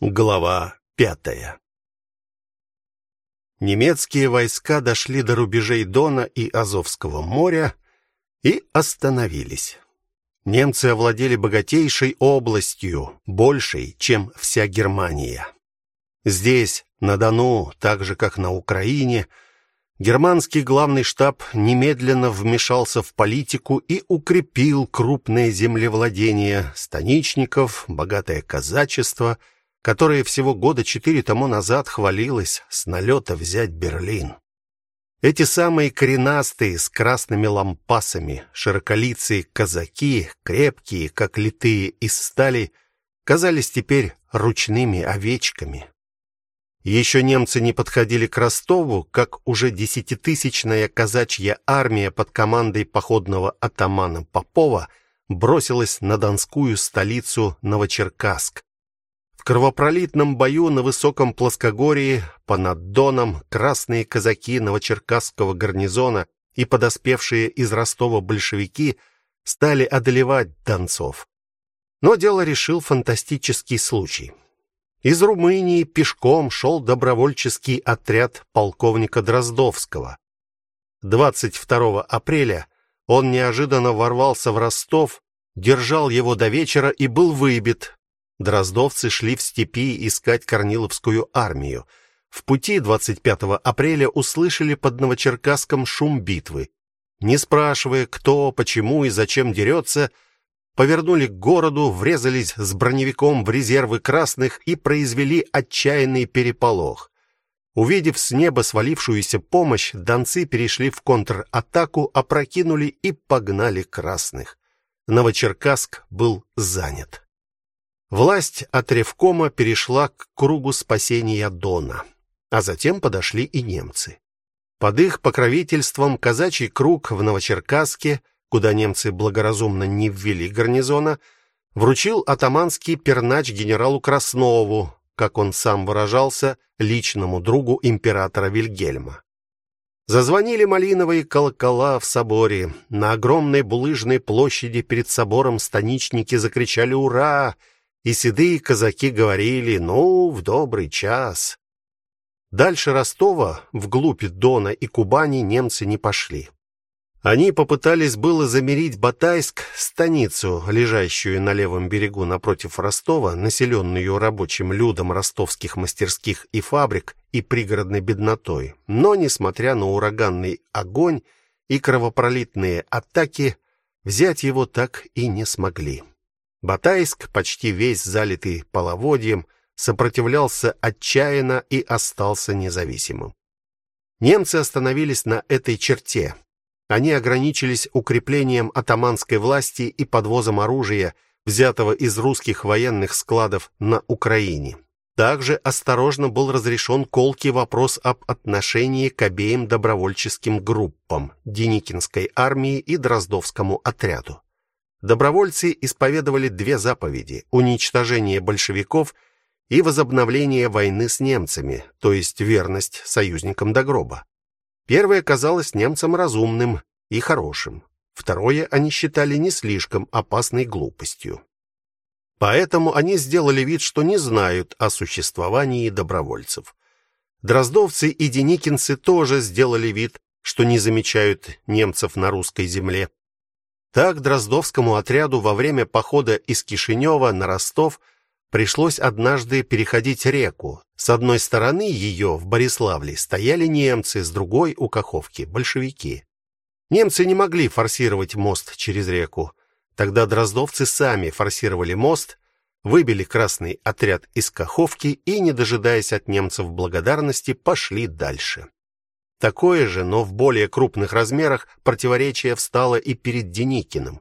Глава пятая. Немецкие войска дошли до рубежей Дона и Азовского моря и остановились. Немцы овладели богатейшей областью, большей, чем вся Германия. Здесь, на Дону, так же как на Украине, германский главный штаб немедленно вмешался в политику и укрепил крупные землевладения станичников, богатое казачество – которая всего года четыре тому назад хвалилась с налета взять Берлин. Эти самые коренастые с красными лампасами, широколицые казаки, крепкие, как литые из стали, казались теперь ручными овечками. Еще немцы не подходили к Ростову, как уже десятитысячная казачья армия под командой походного атамана Попова бросилась на донскую столицу Новочеркасск, кровопролитном бою на высоком плоскогорье под Доном красные казаки Новочеркасского гарнизона и подоспевшие из Ростова большевики стали одолевать донцов. Но дело решил фантастический случай. Из Румынии пешком шел добровольческий отряд полковника Дроздовского. 22 апреля он неожиданно ворвался в Ростов, держал его до вечера и был выбит, Дроздовцы шли в степи искать Корниловскую армию. В пути 25 апреля услышали под Новочеркасском шум битвы. Не спрашивая, кто, почему и зачем дерется, повернули к городу, врезались с броневиком в резервы красных и произвели отчаянный переполох. Увидев с неба свалившуюся помощь, донцы перешли в контратаку, опрокинули и погнали красных. Новочеркасск был занят. Власть от Ревкома перешла к кругу спасения Дона, а затем подошли и немцы. Под их покровительством казачий круг в Новочеркасске, куда немцы благоразумно не ввели гарнизона, вручил атаманский пернач генералу Краснову, как он сам выражался, личному другу императора Вильгельма. Зазвонили малиновые колокола в соборе. На огромной булыжной площади перед собором станичники закричали ура! И седые казаки говорили: "Ну, в добрый час". Дальше Ростова, вглубь Дона и Кубани немцы не пошли. Они попытались было замерить Батайск, станицу, лежащую на левом берегу напротив Ростова, населенную рабочим людом ростовских мастерских и фабрик и пригородной беднотой. Но несмотря на ураганный огонь и кровопролитные атаки, взять его так и не смогли. Батайск, почти весь залитый половодьем, сопротивлялся отчаянно и остался независимым. Немцы остановились на этой черте. Они ограничились укреплением атаманской власти и подвозом оружия, взятого из русских военных складов на Украине. Также осторожно был разрешен колкий вопрос об отношении к обеим добровольческим группам Деникинской армии и Дроздовскому отряду. Добровольцы исповедовали две заповеди: уничтожение большевиков и возобновление войны с немцами, то есть верность союзникам до гроба. Первое казалось немцам разумным и хорошим. Второе они считали не слишком опасной глупостью. Поэтому они сделали вид, что не знают о существовании добровольцев. Дроздовцы и деникинцы тоже сделали вид, что не замечают немцев на русской земле. Так Дроздовскому отряду во время похода из Кишинева на Ростов пришлось однажды переходить реку. С одной стороны ее в Бориславле стояли немцы, с другой у Каховки большевики. Немцы не могли форсировать мост через реку. Тогда дроздовцы сами форсировали мост, выбили красный отряд из Каховки и, не дожидаясь от немцев благодарности, пошли дальше. Такое же, но в более крупных размерах противоречие встало и перед Деникиным.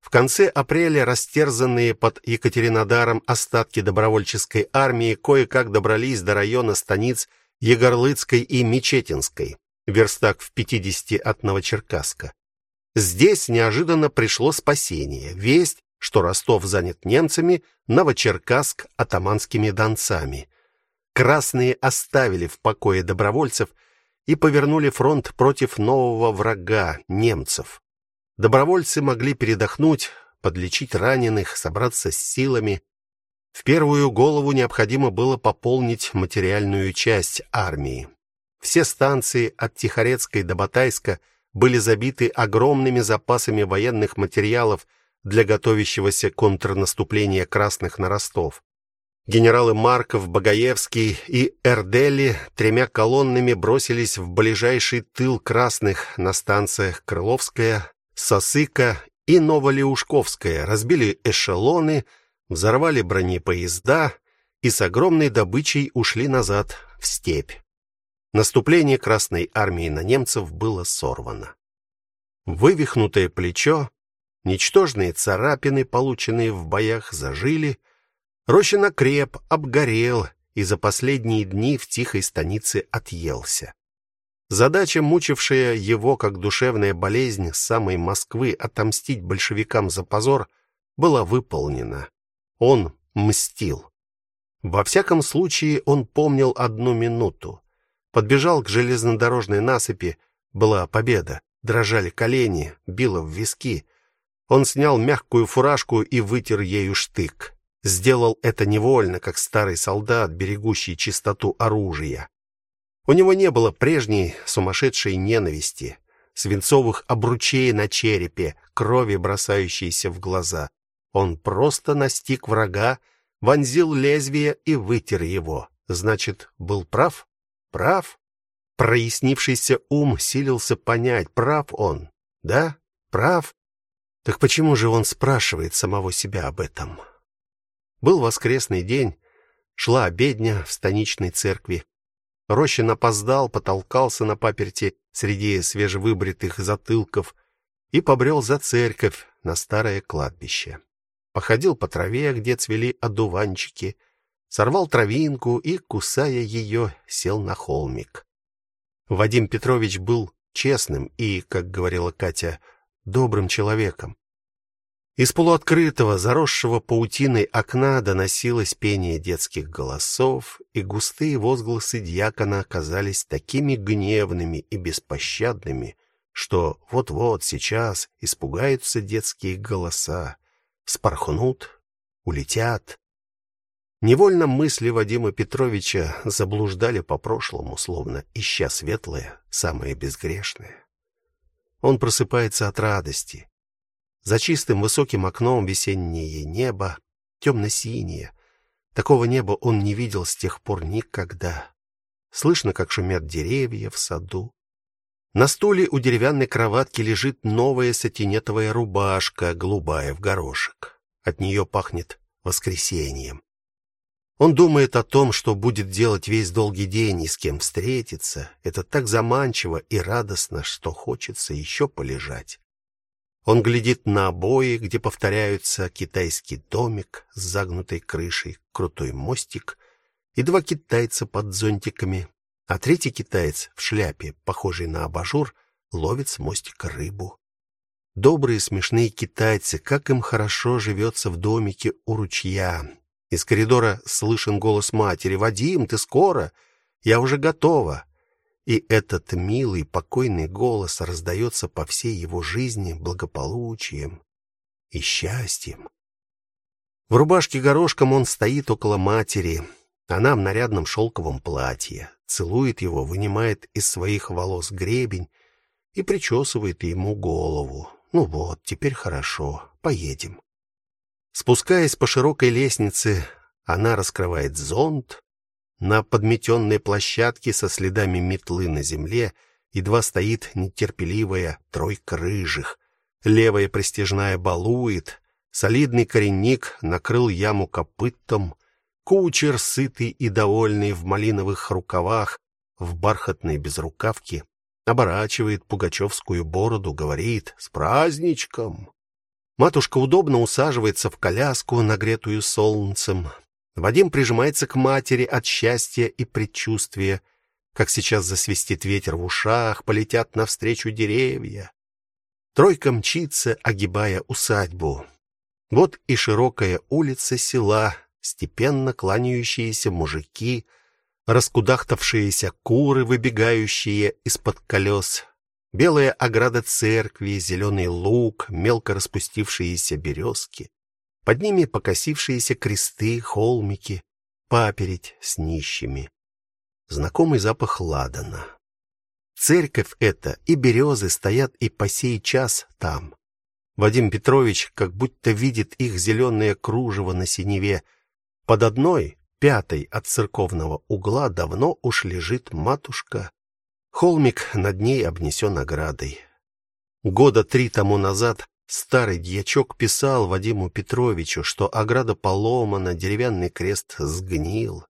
В конце апреля растерзанные под Екатеринодаром остатки добровольческой армии кое-как добрались до района станиц Егорлыцкой и Мечетинской, верстак в 50 от Новочеркасска. Здесь неожиданно пришло спасение. Весть, что Ростов занят немцами, Новочеркасск атаманскими донцами. Красные оставили в покое добровольцев и повернули фронт против нового врага немцев. Добровольцы могли передохнуть, подлечить раненых, собраться с силами. В первую голову необходимо было пополнить материальную часть армии. Все станции от Тихорецкой до Батайска были забиты огромными запасами военных материалов для готовящегося контрнаступления красных на Ростов. Генералы Марков, Багаевский и Эрдели тремя колоннами бросились в ближайший тыл красных на станциях Крыловская, Сосыка и Новолеушковская, разбили эшелоны, взорвали бронепоезда и с огромной добычей ушли назад в степь. Наступление Красной армии на немцев было сорвано. Вывихнутое плечо, ничтожные царапины, полученные в боях, зажили, Рощин окреп, обгорел и за последние дни в тихой станице отъелся. Задача, мучившая его как душевная болезнь с самой Москвы отомстить большевикам за позор, была выполнена. Он мстил. Во всяком случае, он помнил одну минуту. Подбежал к железнодорожной насыпи, была победа. Дрожали колени, било в виски. Он снял мягкую фуражку и вытер ею штык сделал это невольно, как старый солдат, берегущий чистоту оружия. У него не было прежней сумасшедшей ненависти, свинцовых обручей на черепе, крови, бросающейся в глаза. Он просто настиг врага, вонзил лезвие и вытер его. Значит, был прав? Прав? Прояснившийся ум силился понять, прав он. Да? Прав? Так почему же он спрашивает самого себя об этом? Был воскресный день, шла обедня в станичной церкви. Рощин опоздал, потолкался на паперти среди свежевыбритых затылков и побрел за церковь на старое кладбище. Походил по траве, где цвели одуванчики, сорвал травинку и, кусая ее, сел на холмик. Вадим Петрович был честным и, как говорила Катя, добрым человеком. Из полуоткрытого, заросшего паутиной окна доносилось пение детских голосов, и густые возгласы диакона казались такими гневными и беспощадными, что вот-вот сейчас испугаются детские голоса, спорхнут, улетят. Невольно мысли Вадима Петровича заблуждали по прошлому, словно ища светлое, самое безгрешное. Он просыпается от радости, за чистым высоким окном весеннее небо, темно синее Такого неба он не видел с тех пор никогда. Слышно, как шумят деревья в саду. На стуле у деревянной кроватки лежит новая сатинетовая рубашка, голубая в горошек. От нее пахнет воскресением. Он думает о том, что будет делать весь долгий день и с кем встретиться. Это так заманчиво и радостно, что хочется еще полежать. Он глядит на обои, где повторяются китайский домик с загнутой крышей, крутой мостик и два китайца под зонтиками, а третий китаец в шляпе, похожий на абажур, ловит с мостика рыбу. Добрые смешные китайцы, как им хорошо живется в домике у ручья. Из коридора слышен голос матери: "Вадим, ты скоро? Я уже готова". И этот милый, покойный голос раздается по всей его жизни благополучием и счастьем. В рубашке горошком он стоит около матери. Она в нарядном шелковом платье, целует его, вынимает из своих волос гребень и причесывает ему голову. Ну вот, теперь хорошо, поедем. Спускаясь по широкой лестнице, она раскрывает зонт, на подметенной площадке со следами метлы на земле едва стоит нетерпеливая тройка рыжих. Левая пристежная балует, солидный коренник накрыл яму копытом, кучер сытый и довольный в малиновых рукавах, в бархатной безрукавке, оборачивает пугачевскую бороду, говорит: "С праздничком!" Матушка удобно усаживается в коляску, нагретую солнцем. Вадим прижимается к матери от счастья и предчувствия, как сейчас засвистит ветер в ушах, полетят навстречу деревья. Тройка мчится, огибая усадьбу. Вот и широкая улица села, степенно кланяющиеся мужики, раскудахтавшиеся куры, выбегающие из-под колес, белая ограда церкви, зеленый луг, мелко распустившиеся березки. Под ними покосившиеся кресты, холмики, паперить с нищими. Знакомый запах ладана. Церковь эта и березы стоят и по сей час там. Вадим Петрович как будто видит их зеленое кружево на синеве. Под одной, пятой от церковного угла давно уж лежит матушка. Холмик над ней обнесен оградой. Года три тому назад Старый дьячок писал Вадиму Петровичу, что ограда поломана, деревянный крест сгнил.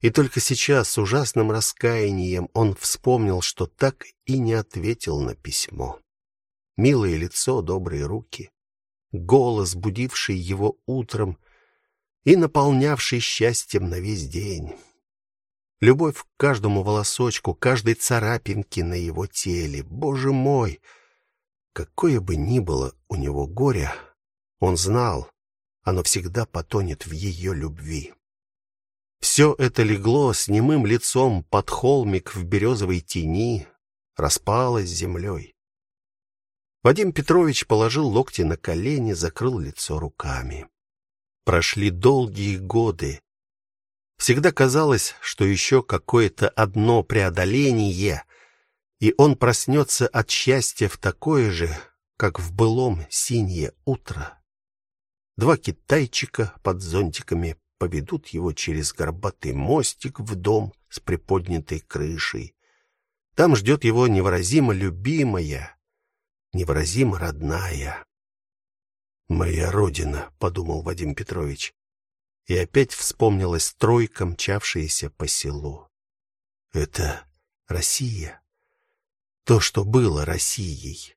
И только сейчас с ужасным раскаянием он вспомнил, что так и не ответил на письмо. Милое лицо, добрые руки, голос, будивший его утром и наполнявший счастьем на весь день. Любовь к каждому волосочку, каждой царапинке на его теле. Боже мой, Какое бы ни было у него горе, он знал, оно всегда потонет в ее любви. Все это легло с немым лицом под холмик в березовой тени, распалось землей. Вадим Петрович положил локти на колени, закрыл лицо руками. Прошли долгие годы. Всегда казалось, что еще какое-то одно преодоление, и он проснется от счастья в такое же, как в былом синее утро. Два китайчика под зонтиками поведут его через горбатый мостик в дом с приподнятой крышей. Там ждет его невыразимо любимая, невыразимо родная. Моя родина, подумал Вадим Петрович. И опять вспомнилась тройка, мчавшаяся по селу. Это Россия то, что было Россией.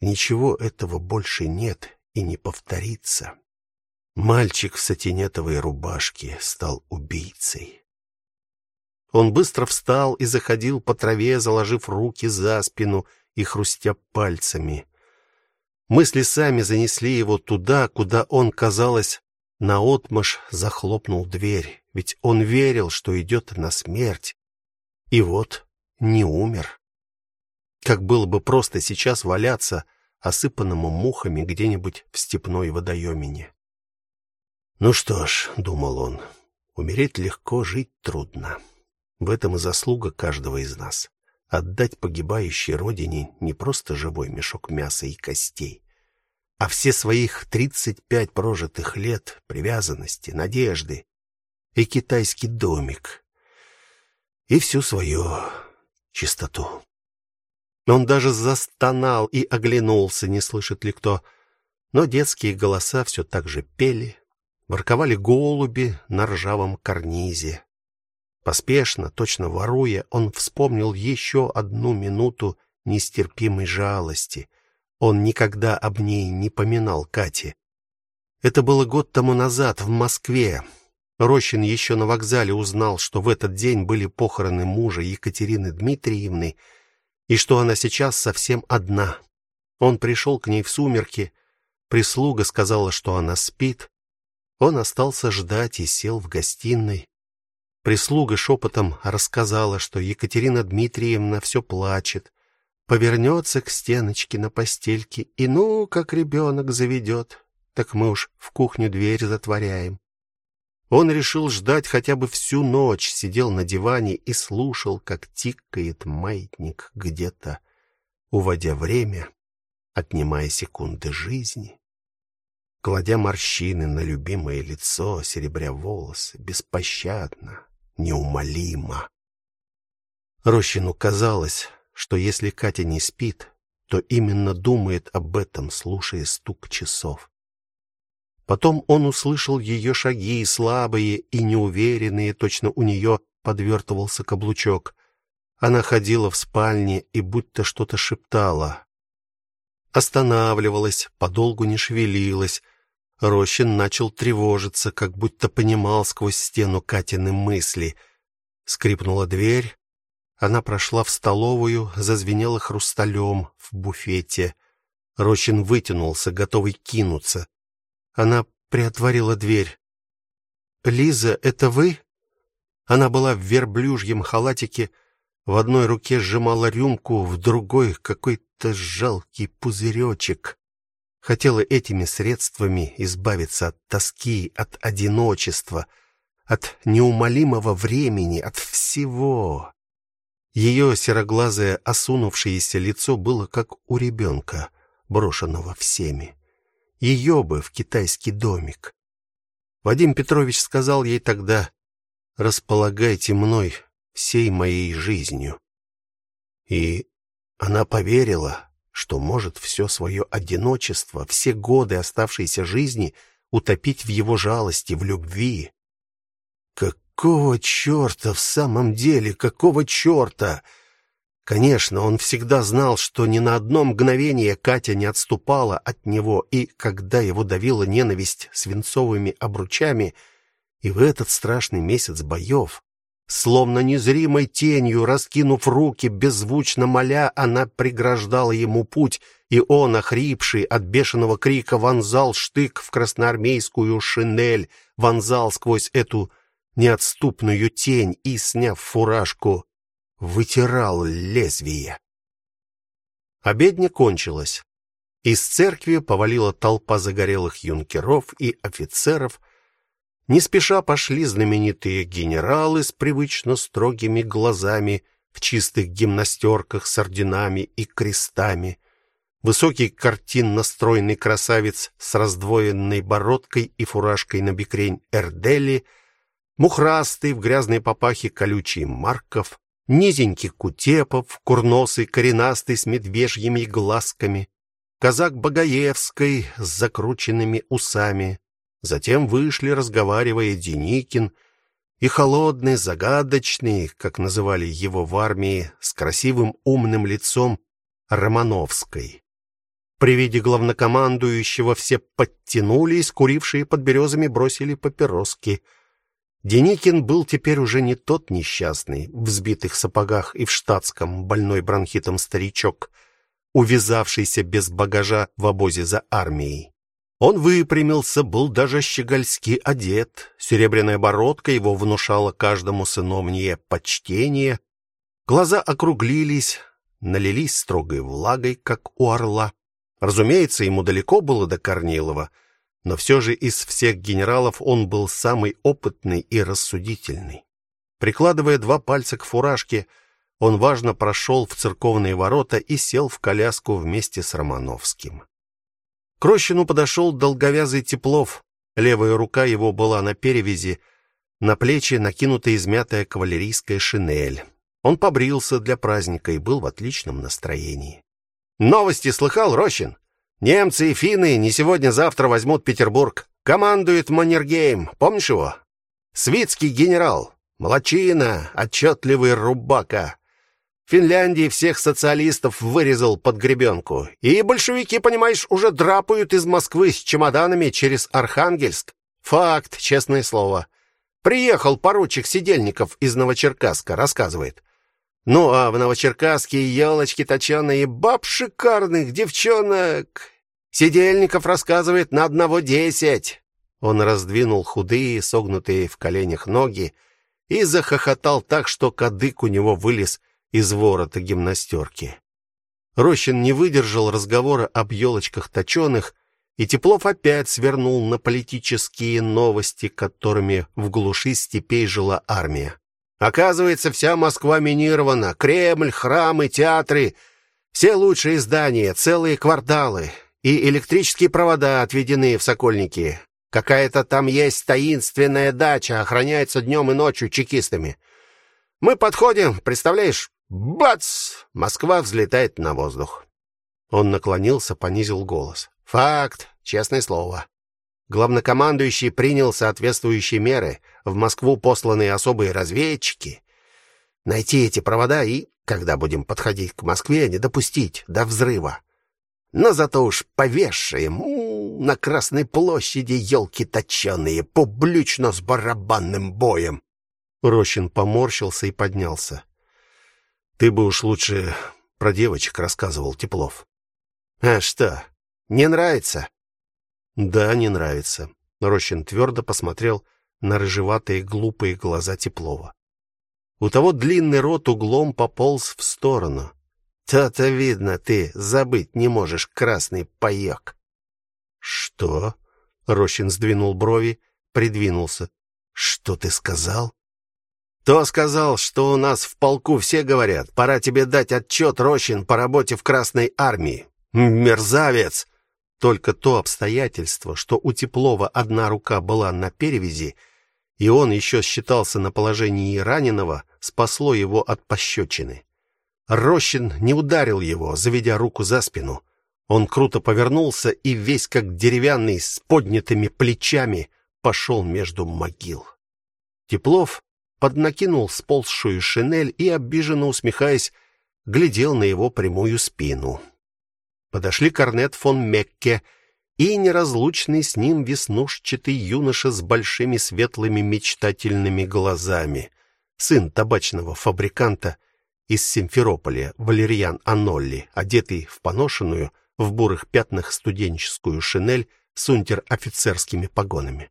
Ничего этого больше нет и не повторится. Мальчик в сатинетовой рубашке стал убийцей. Он быстро встал и заходил по траве, заложив руки за спину и хрустя пальцами. Мысли сами занесли его туда, куда он, казалось, наотмашь захлопнул дверь, ведь он верил, что идет на смерть. И вот не умер. Как было бы просто сейчас валяться осыпанному мухами где-нибудь в степной водоемине. Ну что ж, думал он, умереть легко, жить трудно. В этом и заслуга каждого из нас отдать погибающей родине не просто живой мешок мяса и костей, а все своих тридцать пять прожитых лет привязанности, надежды и китайский домик и всю свою чистоту. Он даже застонал и оглянулся, не слышит ли кто. Но детские голоса все так же пели, ворковали голуби на ржавом карнизе. Поспешно, точно воруя, он вспомнил еще одну минуту нестерпимой жалости. Он никогда об ней не поминал Кате. Это было год тому назад в Москве. Рощин еще на вокзале узнал, что в этот день были похороны мужа Екатерины Дмитриевны и что она сейчас совсем одна. Он пришел к ней в сумерки, прислуга сказала, что она спит. Он остался ждать и сел в гостиной. Прислуга шепотом рассказала, что Екатерина Дмитриевна все плачет, повернется к стеночке на постельке и ну, как ребенок заведет. Так мы уж в кухню дверь затворяем. Он решил ждать хотя бы всю ночь, сидел на диване и слушал, как тикает маятник где-то, уводя время, отнимая секунды жизни, кладя морщины на любимое лицо, серебря волосы, беспощадно, неумолимо. Рощину казалось, что если Катя не спит, то именно думает об этом, слушая стук часов. Потом он услышал ее шаги, слабые и неуверенные, точно у нее подвертывался каблучок. Она ходила в спальне и будто что-то шептала. Останавливалась, подолгу не шевелилась. Рощин начал тревожиться, как будто понимал сквозь стену Катины мысли. Скрипнула дверь. Она прошла в столовую, зазвенела хрусталем в буфете. Рощин вытянулся, готовый кинуться. Она приотворила дверь. Лиза, это вы? Она была в верблюжьем халатике, в одной руке сжимала рюмку, в другой какой-то жалкий пузыречек. хотела этими средствами избавиться от тоски, от одиночества, от неумолимого времени, от всего. Ее сероглазое, осунувшееся лицо было как у ребенка, брошенного всеми. Ее бы в китайский домик. Вадим Петрович сказал ей тогда: "Располагайте мной всей моей жизнью". И она поверила, что может все свое одиночество, все годы оставшейся жизни утопить в его жалости, в любви. Какого чёрта в самом деле, какого чёрта? Конечно, он всегда знал, что ни на одно мгновение Катя не отступала от него, и когда его давила ненависть свинцовыми обручами, и в этот страшный месяц боев, словно незримой тенью, раскинув руки, беззвучно моля, она преграждала ему путь, и он, охрипший от бешеного крика, вонзал штык в красноармейскую шинель, вонзал сквозь эту неотступную тень и, сняв фуражку, вытирал лезвие. Обедня кончилась. Из церкви повалила толпа загорелых юнкеров и офицеров. Не спеша пошли знаменитые генералы с привычно строгими глазами в чистых гимнастерках с орденами и крестами. Высокий картинно стройный красавец с раздвоенной бородкой и фуражкой на бекрень Эрдели — мухрастый в грязной папахе колючий Марков, низенький Кутепов, курносый, коренастый с медвежьими глазками, казак Багаевской с закрученными усами. Затем вышли, разговаривая, Деникин и холодный, загадочный, как называли его в армии, с красивым умным лицом Романовской. При виде главнокомандующего все подтянулись, курившие под березами бросили папироски — Деникин был теперь уже не тот несчастный, в взбитых сапогах и в штатском, больной бронхитом старичок, увязавшийся без багажа в обозе за армией. Он выпрямился, был даже щегольски одет. Серебряная бородка его внушала каждому сыновнее почтение. Глаза округлились, налились строгой влагой, как у орла. Разумеется, ему далеко было до Корнилова — но все же из всех генералов он был самый опытный и рассудительный. Прикладывая два пальца к фуражке, он важно прошел в церковные ворота и сел в коляску вместе с Романовским. К Рощину подошел долговязый Теплов. Левая рука его была на перевязи, на плечи накинута измятая кавалерийская шинель. Он побрился для праздника и был в отличном настроении. Новости слыхал, Рощин? Немцы и финны не сегодня-завтра возьмут Петербург. Командует Маннергейм. Помнишь его? Свитский генерал. Молодчина, отчетливый рубака. В Финляндии всех социалистов вырезал под гребенку. И большевики, понимаешь, уже драпают из Москвы с чемоданами через Архангельск. Факт, честное слово. Приехал поручик Сидельников из Новочеркасска, рассказывает. Ну, а в Новочеркасске елочки точеные, баб шикарных, девчонок. Сидельников рассказывает на одного десять. Он раздвинул худые, согнутые в коленях ноги и захохотал так, что кадык у него вылез из ворота гимнастерки. Рощин не выдержал разговора об елочках точеных, и Теплов опять свернул на политические новости, которыми в глуши степей жила армия. Оказывается, вся Москва минирована, Кремль, храмы, театры, все лучшие здания, целые кварталы и электрические провода отведены в Сокольники. Какая-то там есть таинственная дача, охраняется днем и ночью чекистами. Мы подходим, представляешь? Бац! Москва взлетает на воздух. Он наклонился, понизил голос. Факт, честное слово. Главнокомандующий принял соответствующие меры. В Москву посланы особые разведчики. Найти эти провода и, когда будем подходить к Москве, не допустить до взрыва. Но зато уж повешаем на Красной площади елки точеные, публично с барабанным боем. Рощин поморщился и поднялся. Ты бы уж лучше про девочек рассказывал, Теплов. А что? Не нравится? Да, не нравится. Рощин твердо посмотрел на рыжеватые глупые глаза Теплова. У того длинный рот углом пополз в сторону. То-то видно, ты забыть не можешь красный паёк. Что? Рощин сдвинул брови, придвинулся. Что ты сказал? То сказал, что у нас в полку все говорят: "Пора тебе дать отчет, Рощин, по работе в Красной армии". Мерзавец. Только то обстоятельство, что у Теплова одна рука была на перевязи, и он еще считался на положении раненого, спасло его от пощечины. Рощин не ударил его, заведя руку за спину. Он круто повернулся и весь как деревянный с поднятыми плечами пошел между могил. Теплов поднакинул сползшую шинель и обиженно усмехаясь, глядел на его прямую спину. Подошли корнет фон Мекке и неразлучный с ним веснушчатый юноша с большими светлыми мечтательными глазами, сын табачного фабриканта из Симферополя, Валерьян Анолли, одетый в поношенную в бурых пятнах студенческую шинель с унтер-офицерскими погонами.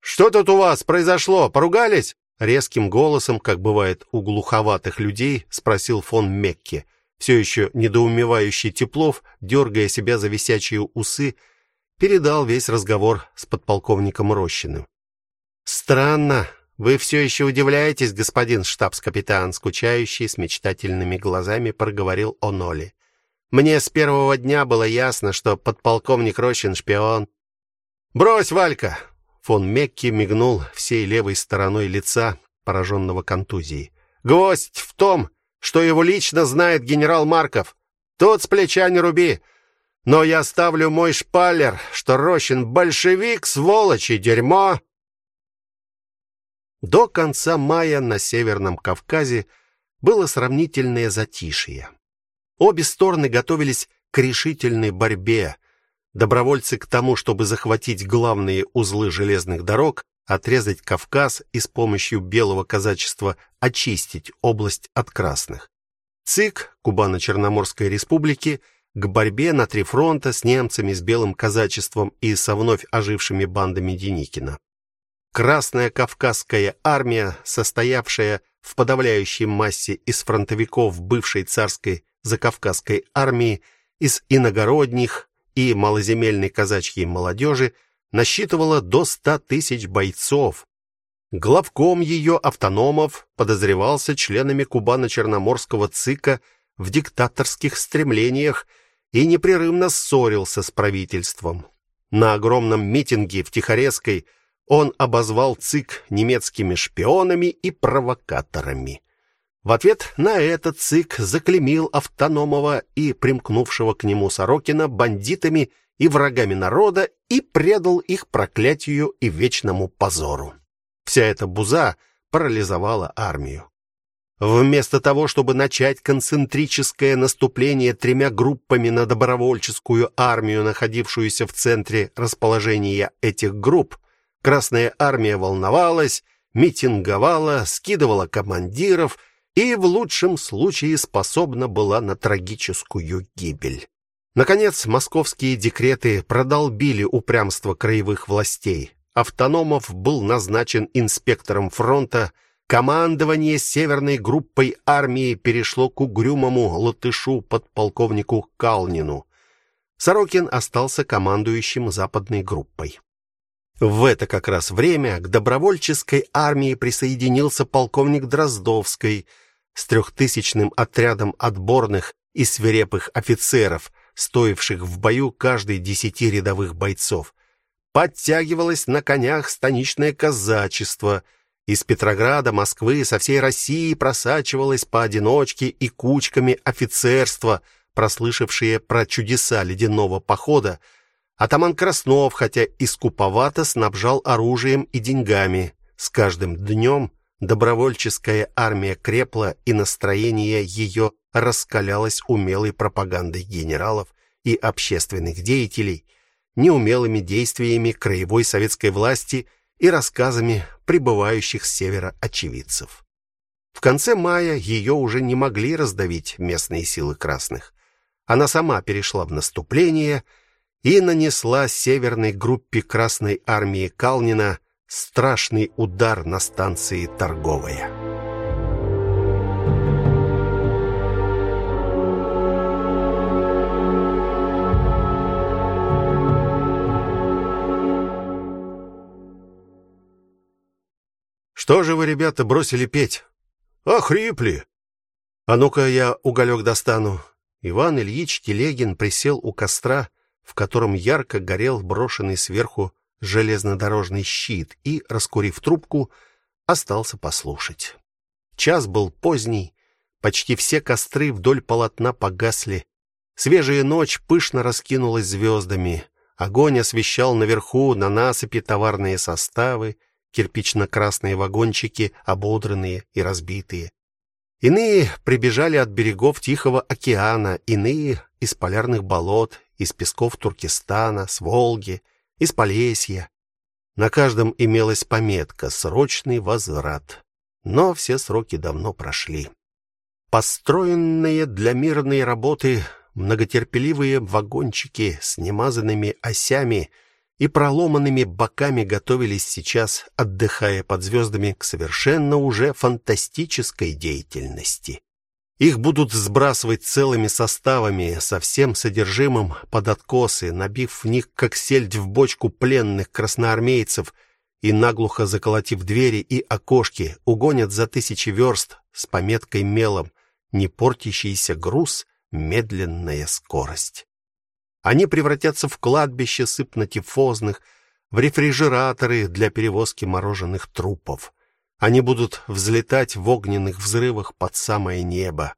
Что тут у вас произошло? Поругались? резким голосом, как бывает у глуховатых людей, спросил фон Мекке все еще недоумевающий Теплов, дергая себя за висячие усы, передал весь разговор с подполковником Рощиным. Странно, вы все еще удивляетесь, господин штабс-капитан, скучающий с мечтательными глазами проговорил Оноли. Мне с первого дня было ясно, что подполковник Рощин шпион. Брось, Валька. Фон Мекки мигнул всей левой стороной лица, пораженного контузией. Гвоздь в том, что его лично знает генерал Марков. Тут с плеча не руби. Но я ставлю мой шпалер, что Рощин большевик, сволочь и дерьмо. До конца мая на Северном Кавказе было сравнительное затишье. Обе стороны готовились к решительной борьбе. Добровольцы к тому, чтобы захватить главные узлы железных дорог, отрезать Кавказ и с помощью белого казачества очистить область от красных. ЦИК Кубано-Черноморской республики к борьбе на три фронта с немцами, с белым казачеством и со вновь ожившими бандами Деникина. Красная Кавказская армия, состоявшая в подавляющей массе из фронтовиков бывшей царской Закавказской армии, из иногородних и малоземельной казачьей молодежи, насчитывала до ста тысяч бойцов. Главком ее автономов подозревался членами Кубано-Черноморского ЦИКа в диктаторских стремлениях и непрерывно ссорился с правительством. На огромном митинге в Тихорецкой он обозвал ЦИК немецкими шпионами и провокаторами. В ответ на это ЦИК заклеймил автономова и примкнувшего к нему Сорокина бандитами и врагами народа и предал их проклятию и вечному позору. Вся эта буза парализовала армию. Вместо того, чтобы начать концентрическое наступление тремя группами на добровольческую армию, находившуюся в центре расположения этих групп, Красная армия волновалась, митинговала, скидывала командиров и в лучшем случае способна была на трагическую гибель. Наконец, московские декреты продолбили упрямство краевых властей. Автономов был назначен инспектором фронта, командование северной группой армии перешло к угрюмому латышу подполковнику Калнину. Сорокин остался командующим западной группой. В это как раз время к добровольческой армии присоединился полковник Дроздовский с трехтысячным отрядом отборных и свирепых офицеров, стоивших в бою каждый десяти рядовых бойцов. Подтягивалось на конях станичное казачество. Из Петрограда, Москвы, со всей России просачивалось поодиночке и кучками офицерство, прослышавшие про чудеса ледяного похода. Атаман Краснов, хотя и скуповато, снабжал оружием и деньгами. С каждым днем добровольческая армия крепла, и настроение ее раскалялось умелой пропагандой генералов и общественных деятелей, неумелыми действиями краевой советской власти и рассказами прибывающих с севера очевидцев. В конце мая ее уже не могли раздавить местные силы красных. Она сама перешла в наступление и нанесла северной группе Красной армии Калнина Страшный удар на станции Торговая. Что же вы, ребята, бросили петь? Охрипли. А ну-ка я уголек достану. Иван Ильич Телегин присел у костра, в котором ярко горел брошенный сверху железнодорожный щит и, раскурив трубку, остался послушать. Час был поздний, почти все костры вдоль полотна погасли. Свежая ночь пышно раскинулась звездами. Огонь освещал наверху на насыпи товарные составы, кирпично-красные вагончики, ободранные и разбитые. Иные прибежали от берегов Тихого океана, иные из полярных болот, из песков Туркестана, с Волги, из Полесья. На каждом имелась пометка «Срочный возврат». Но все сроки давно прошли. Построенные для мирной работы многотерпеливые вагончики с немазанными осями и проломанными боками готовились сейчас, отдыхая под звездами, к совершенно уже фантастической деятельности. Их будут сбрасывать целыми составами, со всем содержимым под откосы, набив в них как сельдь в бочку пленных красноармейцев и наглухо заколотив двери и окошки, угонят за тысячи верст с пометкой мелом: не портящийся груз, медленная скорость. Они превратятся в кладбище сыпнотифозных, в рефрижераторы для перевозки мороженых трупов. Они будут взлетать в огненных взрывах под самое небо.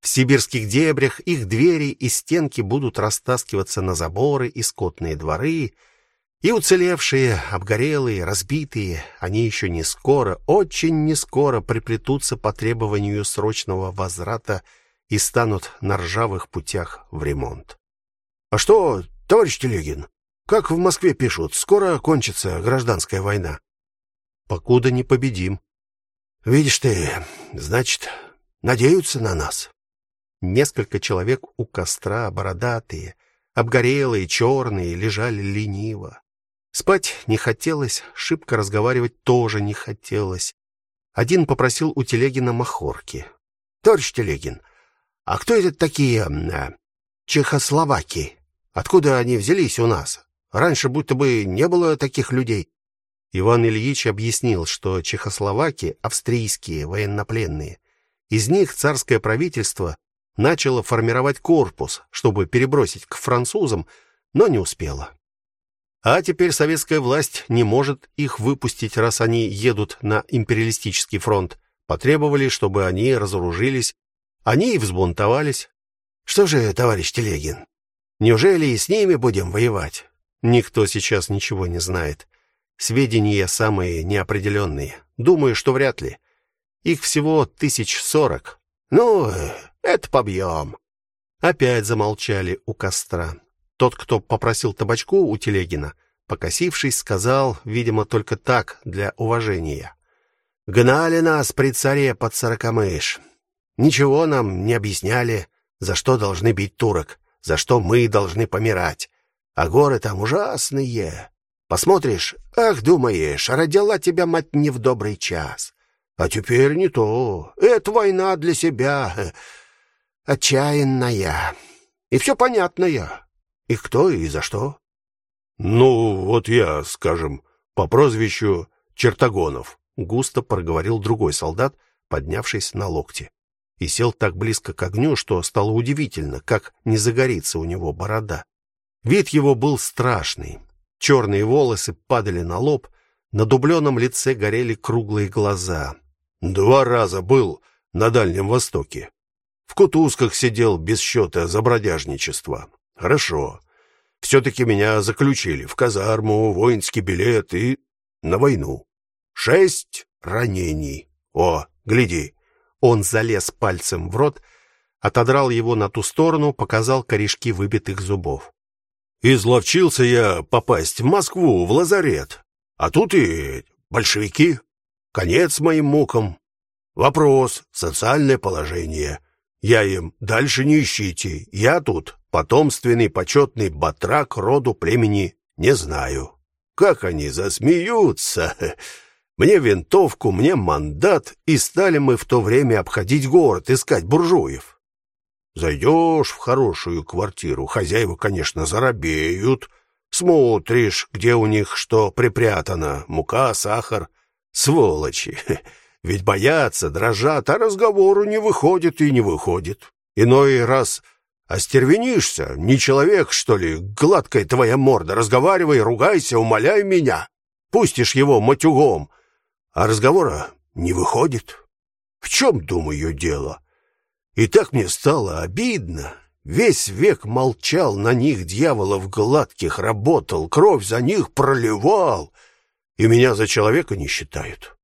В сибирских дебрях их двери и стенки будут растаскиваться на заборы и скотные дворы, и уцелевшие, обгорелые, разбитые, они еще не скоро, очень не скоро приплетутся по требованию срочного возврата и станут на ржавых путях в ремонт. А что, товарищ Телегин, как в Москве пишут, скоро кончится гражданская война. Покуда не победим. Видишь ты, значит, надеются на нас. Несколько человек у костра, бородатые, обгорелые, черные, лежали лениво. Спать не хотелось, шибко разговаривать тоже не хотелось. Один попросил у Телегина махорки. Товарищ Телегин, а кто это такие э, чехословаки? Откуда они взялись у нас? Раньше будто бы не было таких людей. Иван Ильич объяснил, что чехословаки австрийские военнопленные. Из них царское правительство начало формировать корпус, чтобы перебросить к французам, но не успело. А теперь советская власть не может их выпустить, раз они едут на империалистический фронт. Потребовали, чтобы они разоружились. Они и взбунтовались. Что же, товарищ Телегин, неужели и с ними будем воевать? Никто сейчас ничего не знает. Сведения самые неопределенные. Думаю, что вряд ли. Их всего тысяч сорок. Ну, это побьем. Опять замолчали у костра. Тот, кто попросил табачку у Телегина, покосившись, сказал, видимо, только так, для уважения. Гнали нас при царе под сорокомыш. Ничего нам не объясняли, за что должны бить турок, за что мы должны помирать. А горы там ужасные. Посмотришь, ах, думаешь, родила тебя мать не в добрый час. А теперь не то. Это война для себя отчаянная. И все понятное. И кто и за что? Ну, вот я, скажем, по прозвищу Чертогонов, густо проговорил другой солдат, поднявшись на локти. И сел так близко к огню, что стало удивительно, как не загорится у него борода. Вид его был страшный. Черные волосы падали на лоб, на дубленом лице горели круглые глаза. Два раза был на Дальнем Востоке. В кутузках сидел без счета за бродяжничество. Хорошо. все таки меня заключили в казарму, воинский билет и на войну. Шесть ранений. О, гляди. Он залез пальцем в рот, отодрал его на ту сторону, показал корешки выбитых зубов. Изловчился я попасть в Москву, в лазарет. А тут и большевики. Конец моим мукам. Вопрос, социальное положение. Я им дальше не ищите. Я тут потомственный почетный батрак роду племени не знаю. Как они засмеются. Мне винтовку, мне мандат, и стали мы в то время обходить город, искать буржуев. Зайдешь в хорошую квартиру, хозяева, конечно, заробеют. Смотришь, где у них что припрятано: мука, сахар, Сволочи! Ведь боятся, дрожат, а разговору не выходит и не выходит. Иной раз остервенишься, не человек, что ли, гладкая твоя морда, разговаривай, ругайся, умоляй меня. Пустишь его матюгом, а разговора не выходит. В чем, думаю, дело? И так мне стало обидно. Весь век молчал, на них дьяволов гладких работал, кровь за них проливал, и меня за человека не считают.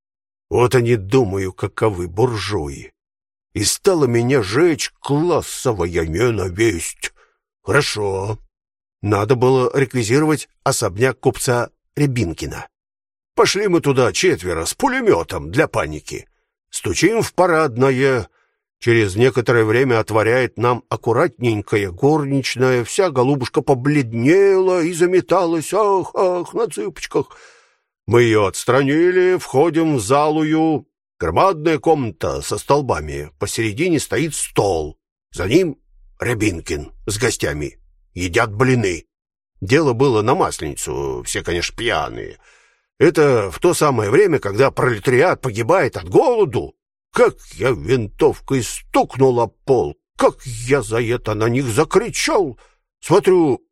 Вот они, думаю, каковы буржуи. И стало меня жечь классовая ненависть. Хорошо. Надо было реквизировать особняк купца Рябинкина. Пошли мы туда четверо с пулеметом для паники. Стучим в парадное. Через некоторое время отворяет нам аккуратненькая горничная, вся голубушка побледнела и заметалась, ах, ах, на цыпочках. Мы ее отстранили, входим в залую. Громадная комната со столбами. Посередине стоит стол. За ним Рябинкин с гостями. Едят блины. Дело было на Масленицу, все, конечно, пьяные. Это в то самое время, когда пролетариат погибает от голоду. Как я винтовкой стукнул о пол, как я за это на них закричал. Смотрю,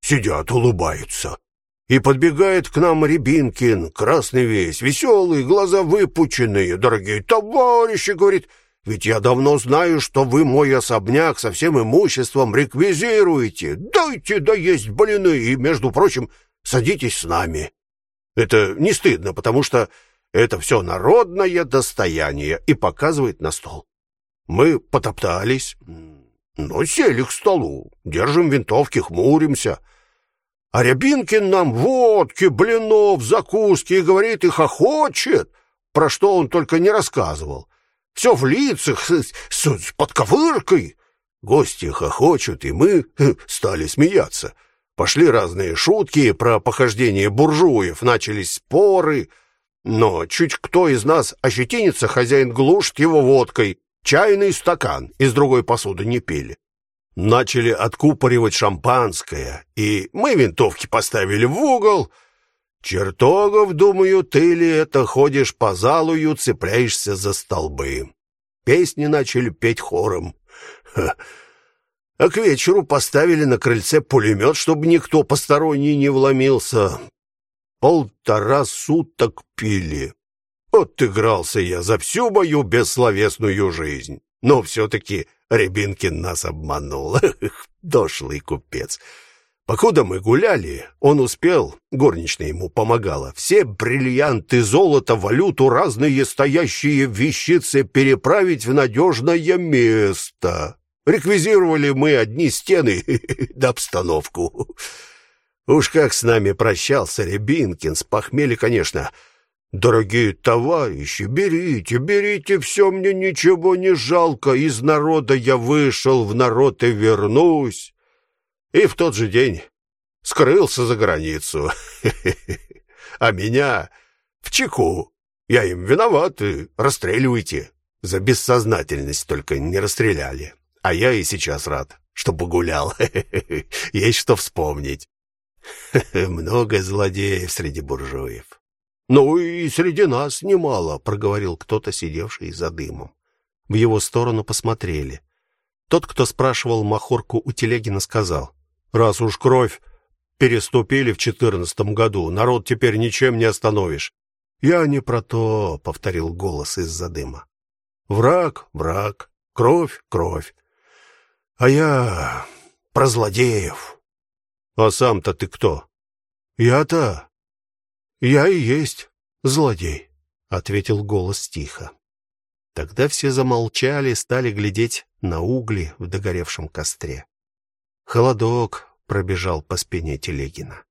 сидят, улыбаются. И подбегает к нам Рябинкин, красный весь, веселый, глаза выпученные. «Дорогие товарищи!» — говорит. «Ведь я давно знаю, что вы мой особняк со всем имуществом реквизируете. Дайте доесть блины и, между прочим, садитесь с нами». Это не стыдно, потому что это все народное достояние и показывает на стол. Мы потоптались, но сели к столу, держим винтовки, хмуримся. А Рябинкин нам водки, блинов, закуски и говорит и хохочет, про что он только не рассказывал. Все в лицах, с, с, с подковыркой. Гости хохочут, и мы стали смеяться. Пошли разные шутки про похождение буржуев, начались споры. Но чуть кто из нас ощетинится, хозяин глушит его водкой. Чайный стакан из другой посуды не пили. Начали откупоривать шампанское, и мы винтовки поставили в угол. Чертогов, думаю, ты ли это ходишь по залую, цепляешься за столбы. Песни начали петь хором. Ха а к вечеру поставили на крыльце пулемет, чтобы никто посторонний не вломился. Полтора суток пили. Отыгрался я за всю мою бессловесную жизнь. Но все-таки Рябинкин нас обманул. Дошлый купец. Покуда мы гуляли, он успел, горничная ему помогала, все бриллианты, золото, валюту, разные стоящие вещицы переправить в надежное место. Реквизировали мы одни стены да обстановку. Уж как с нами прощался Рябинкин, с похмелья, конечно. Дорогие товарищи, берите, берите все, мне ничего не жалко. Из народа я вышел, в народ и вернусь. И в тот же день скрылся за границу. А меня в чеку. Я им виноват, и расстреливайте. За бессознательность только не расстреляли. А я и сейчас рад, что погулял. Есть что вспомнить. Много злодеев среди буржуев. Ну и среди нас немало, проговорил кто-то, сидевший за дымом. В его сторону посмотрели. Тот, кто спрашивал Махорку у Телегина, сказал: "Раз уж кровь переступили в четырнадцатом году, народ теперь ничем не остановишь". "Я не про то", повторил голос из-за дыма. "Враг, враг, кровь, кровь. А я про злодеев. А сам-то ты кто? Я-то я и есть злодей, ответил голос тихо. Тогда все замолчали, стали глядеть на угли в догоревшем костре. Холодок пробежал по спине Телегина.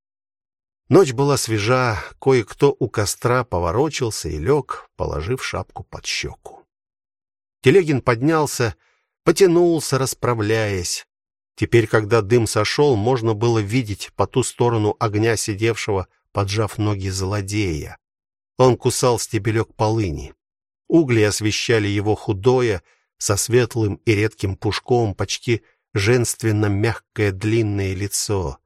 Ночь была свежа, кое-кто у костра поворочился и лег, положив шапку под щеку. Телегин поднялся потянулся, расправляясь. Теперь, когда дым сошел, можно было видеть по ту сторону огня сидевшего, поджав ноги злодея. Он кусал стебелек полыни. Угли освещали его худое, со светлым и редким пушком, почти женственно мягкое длинное лицо.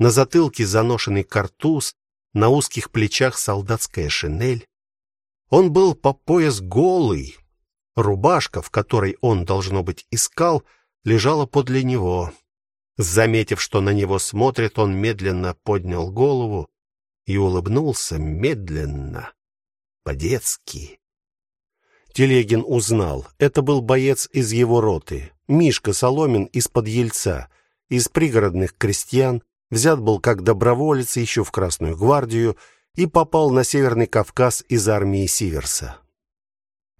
На затылке заношенный картуз, на узких плечах солдатская шинель. Он был по пояс голый. Рубашка, в которой он должно быть искал, лежала подле него. Заметив, что на него смотрят, он медленно поднял голову и улыбнулся медленно, по-детски. Телегин узнал, это был боец из его роты, Мишка Соломин из-под Ельца, из пригородных крестьян, взят был как доброволец еще в Красную гвардию и попал на Северный Кавказ из армии Сиверса.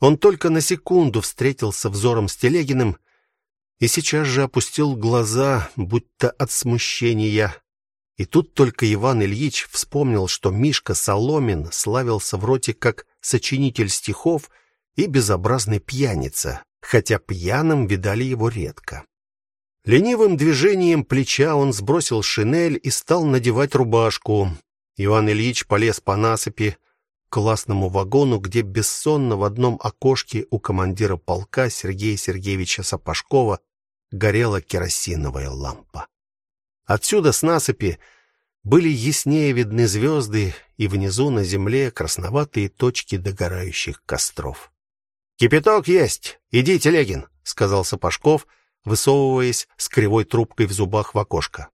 Он только на секунду встретился взором с Телегиным и сейчас же опустил глаза, будто от смущения. И тут только Иван Ильич вспомнил, что Мишка Соломин славился в роте как сочинитель стихов и безобразный пьяница, хотя пьяным видали его редко. Ленивым движением плеча он сбросил шинель и стал надевать рубашку. Иван Ильич полез по насыпи классному вагону, где бессонно в одном окошке у командира полка Сергея Сергеевича Сапожкова горела керосиновая лампа. Отсюда с насыпи были яснее видны звезды и внизу на земле красноватые точки догорающих костров. Кипяток есть. Иди, Телегин, сказал Сапожков, высовываясь с кривой трубкой в зубах в окошко.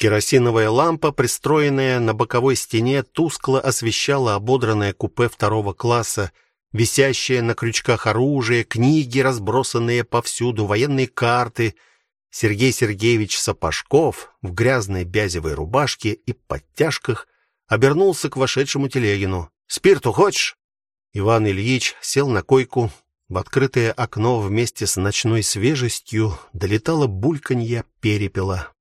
Керосиновая лампа, пристроенная на боковой стене, тускло освещала ободранное купе второго класса, висящее на крючках оружие, книги, разбросанные повсюду, военные карты — Сергей Сергеевич Сапожков в грязной бязевой рубашке и подтяжках обернулся к вошедшему Телегину. "Спирту хочешь?" Иван Ильич сел на койку. В открытое окно вместе с ночной свежестью долетало бульканье перепела.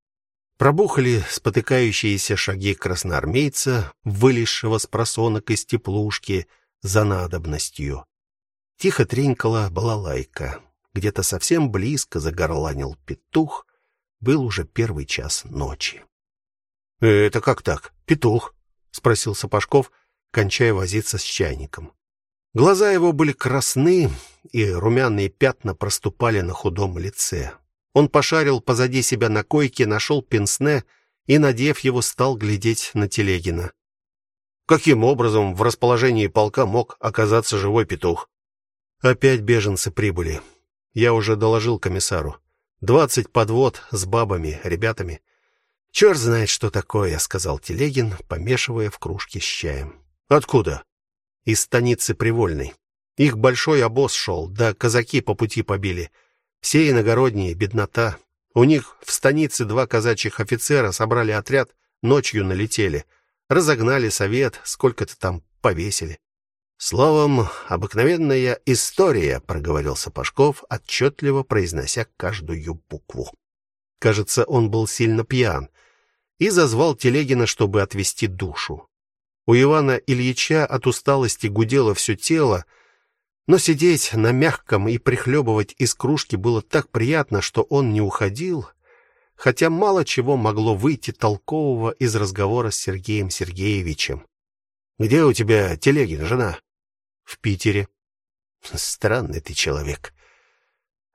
Пробухали спотыкающиеся шаги красноармейца, вылезшего с просонок из теплушки за надобностью. Тихо тренькала балалайка. Где-то совсем близко загорланил петух. Был уже первый час ночи. Это как так? Петух? спросил Сапожков, кончая возиться с чайником. Глаза его были красны, и румяные пятна проступали на худом лице. Он пошарил позади себя на койке, нашел пенсне и, надев его, стал глядеть на Телегина. Каким образом в расположении полка мог оказаться живой петух? Опять беженцы прибыли. Я уже доложил комиссару. Двадцать подвод с бабами, ребятами. Черт знает, что такое, сказал Телегин, помешивая в кружке с чаем. Откуда? Из станицы Привольной. Их большой обоз шел, да казаки по пути побили. Все иногородние, беднота. У них в станице два казачьих офицера собрали отряд, ночью налетели, разогнали совет, сколько-то там повесили. Словом, обыкновенная история, проговорил Сапожков, отчетливо произнося каждую букву. Кажется, он был сильно пьян и зазвал Телегина, чтобы отвести душу. У Ивана Ильича от усталости гудело все тело, но сидеть на мягком и прихлебывать из кружки было так приятно, что он не уходил, хотя мало чего могло выйти толкового из разговора с Сергеем Сергеевичем. Где у тебя Телегин, жена? в Питере. Странный ты человек.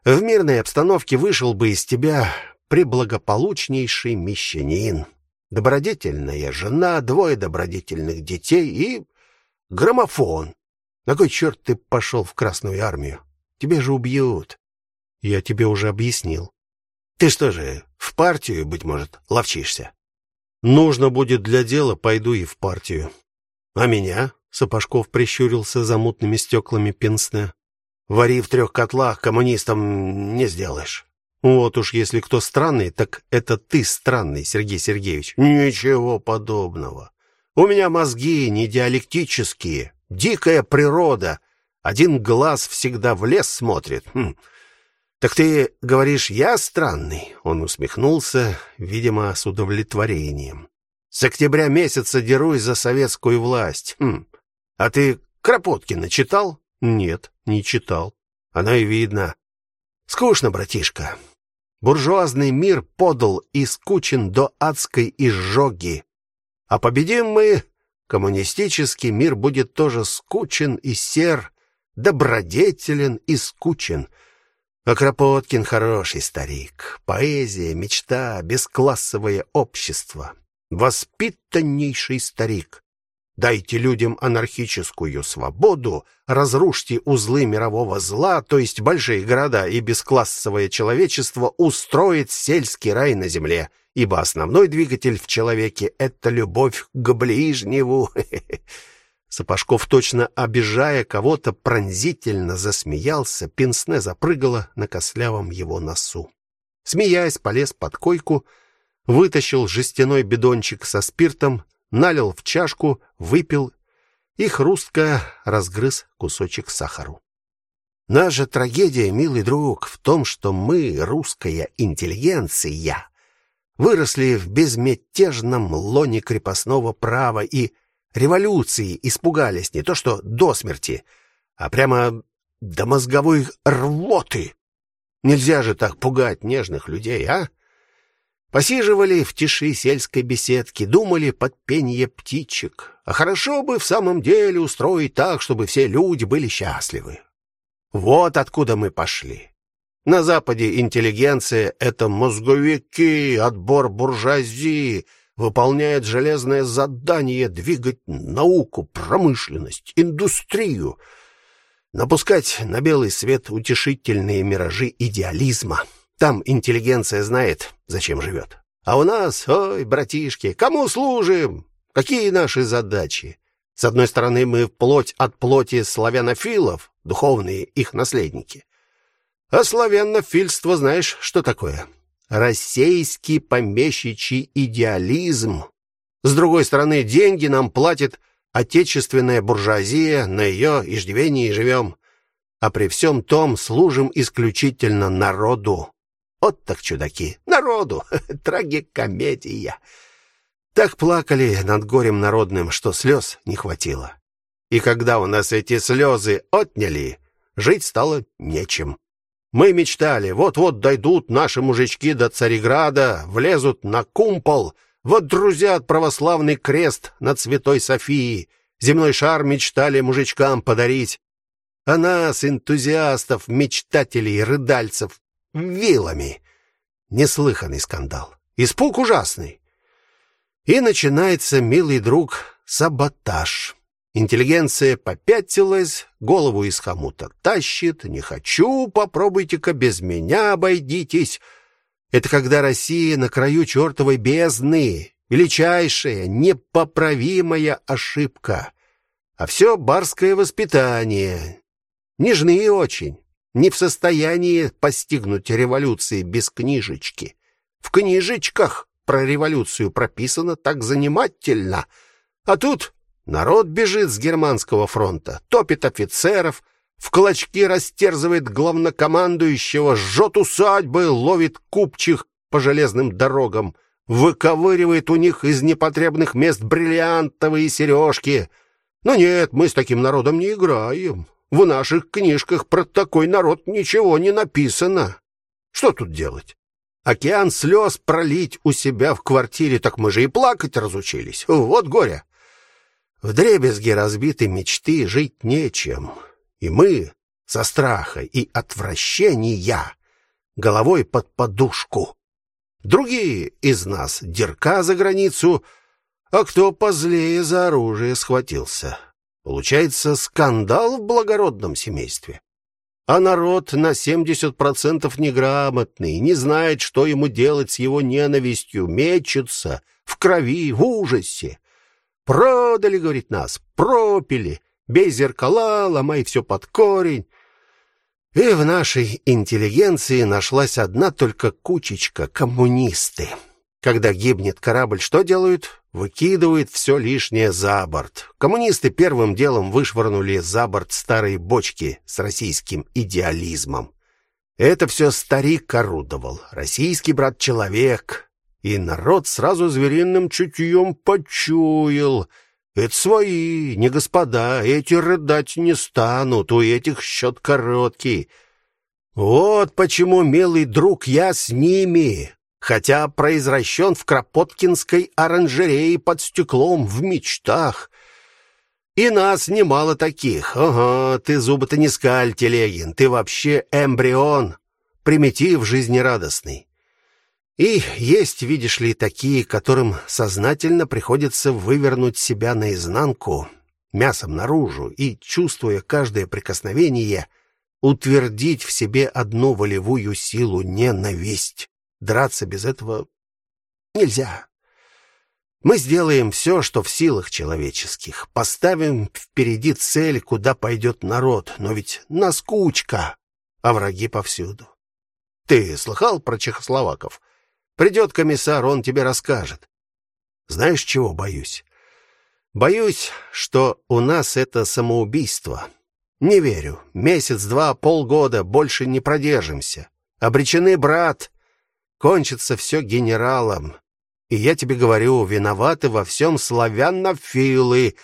В мирной обстановке вышел бы из тебя преблагополучнейший мещанин. Добродетельная жена, двое добродетельных детей и граммофон. На кой черт ты пошел в Красную армию? Тебе же убьют. Я тебе уже объяснил. Ты что же, в партию быть может ловчишься? Нужно будет для дела, пойду и в партию. А меня? Сапожков прищурился за мутными стеклами пенсне. Вари в трех котлах коммунистам не сделаешь. Вот уж если кто странный, так это ты странный, Сергей Сергеевич. Ничего подобного. У меня мозги не диалектические, дикая природа. Один глаз всегда в лес смотрит. Хм. Так ты говоришь, я странный? Он усмехнулся, видимо, с удовлетворением. С октября месяца дерусь за советскую власть. Хм. А ты Кропоткина читал? Нет, не читал. Оно и видно. Скучно, братишка. Буржуазный мир подал и скучен до адской изжоги. А победим мы, коммунистический мир будет тоже скучен и сер, добродетелен и скучен. А Кропоткин хороший старик. Поэзия, мечта, бесклассовое общество. Воспитаннейший старик. Дайте людям анархическую свободу, разрушьте узлы мирового зла, то есть большие города и бесклассовое человечество устроит сельский рай на земле, ибо основной двигатель в человеке это любовь к ближнему. Сапожков точно обижая кого-то пронзительно засмеялся, пенсне запрыгала на кослявом его носу. Смеясь, полез под койку, вытащил жестяной бидончик со спиртом, налил в чашку, выпил и хрустко разгрыз кусочек сахару. Наша трагедия, милый друг, в том, что мы, русская интеллигенция, выросли в безмятежном лоне крепостного права и революции, испугались не то что до смерти, а прямо до мозговой рвоты. Нельзя же так пугать нежных людей, а? Посиживали в тиши сельской беседки, думали под пение птичек. А хорошо бы в самом деле устроить так, чтобы все люди были счастливы. Вот откуда мы пошли. На западе интеллигенция это мозговики, отбор буржуазии, выполняет железное задание двигать науку, промышленность, индустрию, напускать на белый свет утешительные миражи идеализма. Там интеллигенция знает, зачем живет. А у нас, ой, братишки, кому служим? Какие наши задачи? С одной стороны, мы плоть от плоти славянофилов, духовные их наследники. А славянофильство, знаешь, что такое? Российский помещичий идеализм. С другой стороны, деньги нам платит отечественная буржуазия, на ее иждивении живем. А при всем том служим исключительно народу. Вот так чудаки. Народу. Трагикомедия. Так плакали над горем народным, что слез не хватило. И когда у нас эти слезы отняли, жить стало нечем. Мы мечтали, вот-вот дойдут наши мужички до Цареграда, влезут на кумпол, водрузят православный крест над Святой Софией. Земной шар мечтали мужичкам подарить. А нас, энтузиастов, мечтателей, рыдальцев, вилами. Неслыханный скандал. Испуг ужасный. И начинается, милый друг, саботаж. Интеллигенция попятилась, голову из хомута тащит. Не хочу, попробуйте-ка без меня обойдитесь. Это когда Россия на краю чертовой бездны, величайшая, непоправимая ошибка. А все барское воспитание. Нежные очень не в состоянии постигнуть революции без книжечки. В книжечках про революцию прописано так занимательно, а тут народ бежит с германского фронта, топит офицеров, в клочки растерзывает главнокомандующего, жжет усадьбы, ловит купчих по железным дорогам, выковыривает у них из непотребных мест бриллиантовые сережки. Но нет, мы с таким народом не играем. В наших книжках про такой народ ничего не написано. Что тут делать? Океан слез пролить у себя в квартире, так мы же и плакать разучились. Вот горе. В дребезги разбиты мечты, жить нечем. И мы со страха и отвращения головой под подушку. Другие из нас дерка за границу, а кто позлее за оружие схватился. Получается скандал в благородном семействе. А народ на 70% неграмотный, не знает, что ему делать с его ненавистью, мечется в крови, в ужасе. Продали, говорит нас, пропили, бей зеркала, ломай все под корень. И в нашей интеллигенции нашлась одна только кучечка коммунисты. Когда гибнет корабль, что делают? Выкидывают все лишнее за борт. Коммунисты первым делом вышвырнули за борт старые бочки с российским идеализмом. Это все старик орудовал, российский брат-человек. И народ сразу звериным чутьем почуял. Это свои, не господа, эти рыдать не станут, у этих счет короткий. Вот почему, милый друг, я с ними хотя произращен в Кропоткинской оранжерее под стеклом в мечтах. И нас немало таких. Ага, ты зубы-то не скаль, Телегин, ты вообще эмбрион, примитив жизнерадостный. И есть, видишь ли, такие, которым сознательно приходится вывернуть себя наизнанку, мясом наружу и, чувствуя каждое прикосновение, утвердить в себе одну волевую силу ненависть. Драться без этого нельзя. Мы сделаем все, что в силах человеческих. Поставим впереди цель, куда пойдет народ. Но ведь наскучка, а враги повсюду. Ты слыхал про чехословаков? Придет комиссар, он тебе расскажет. Знаешь, чего боюсь? Боюсь, что у нас это самоубийство. Не верю. Месяц, два, полгода больше не продержимся. Обречены, брат. Кончится все генералом. И я тебе говорю, виноваты во всем славянофилы.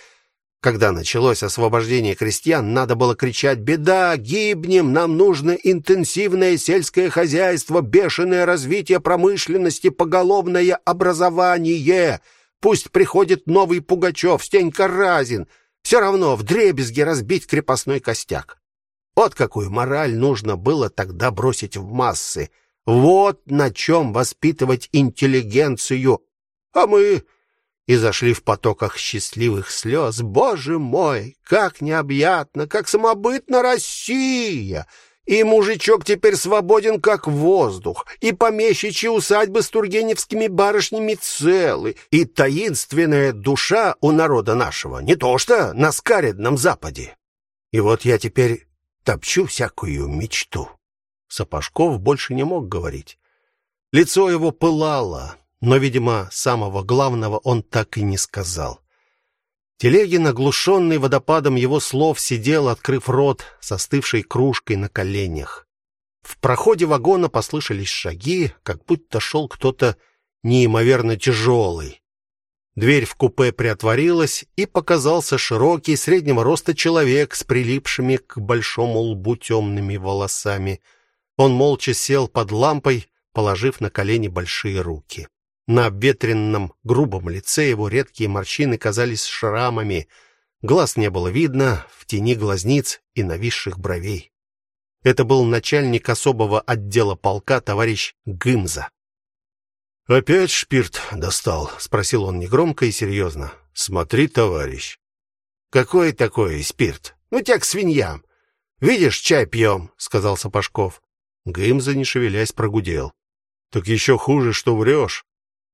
Когда началось освобождение крестьян, надо было кричать: "Беда, гибнем! Нам нужно интенсивное сельское хозяйство, бешеное развитие промышленности, поголовное образование. Пусть приходит новый Пугачев, Стенька Разин, все равно в дребезги разбить крепостной костяк". Вот какую мораль нужно было тогда бросить в массы. Вот на чем воспитывать интеллигенцию. А мы и зашли в потоках счастливых слез. Боже мой, как необъятно, как самобытна Россия! И мужичок теперь свободен как воздух, и помещичьи усадьбы с тургеневскими барышнями целы, и таинственная душа у народа нашего, не то что на скаредном западе. И вот я теперь топчу всякую мечту. Сапожков больше не мог говорить. Лицо его пылало, но, видимо, самого главного он так и не сказал. Телегин, оглушенный водопадом его слов, сидел, открыв рот, со остывшей кружкой на коленях. В проходе вагона послышались шаги, как будто шел кто-то неимоверно тяжелый. Дверь в купе приотворилась, и показался широкий, среднего роста человек с прилипшими к большому лбу темными волосами. Он молча сел под лампой, положив на колени большие руки. На обветренном, грубом лице его редкие морщины казались шрамами. Глаз не было видно, в тени глазниц и нависших бровей. Это был начальник особого отдела полка товарищ Гымза. Опять шпирт достал, спросил он негромко и серьезно. Смотри, товарищ. Какой такой спирт? Ну тебя к свиньям. Видишь, чай пьем», — сказал Сапожков. Гымза, не шевелясь, прогудел. Так еще хуже, что врешь.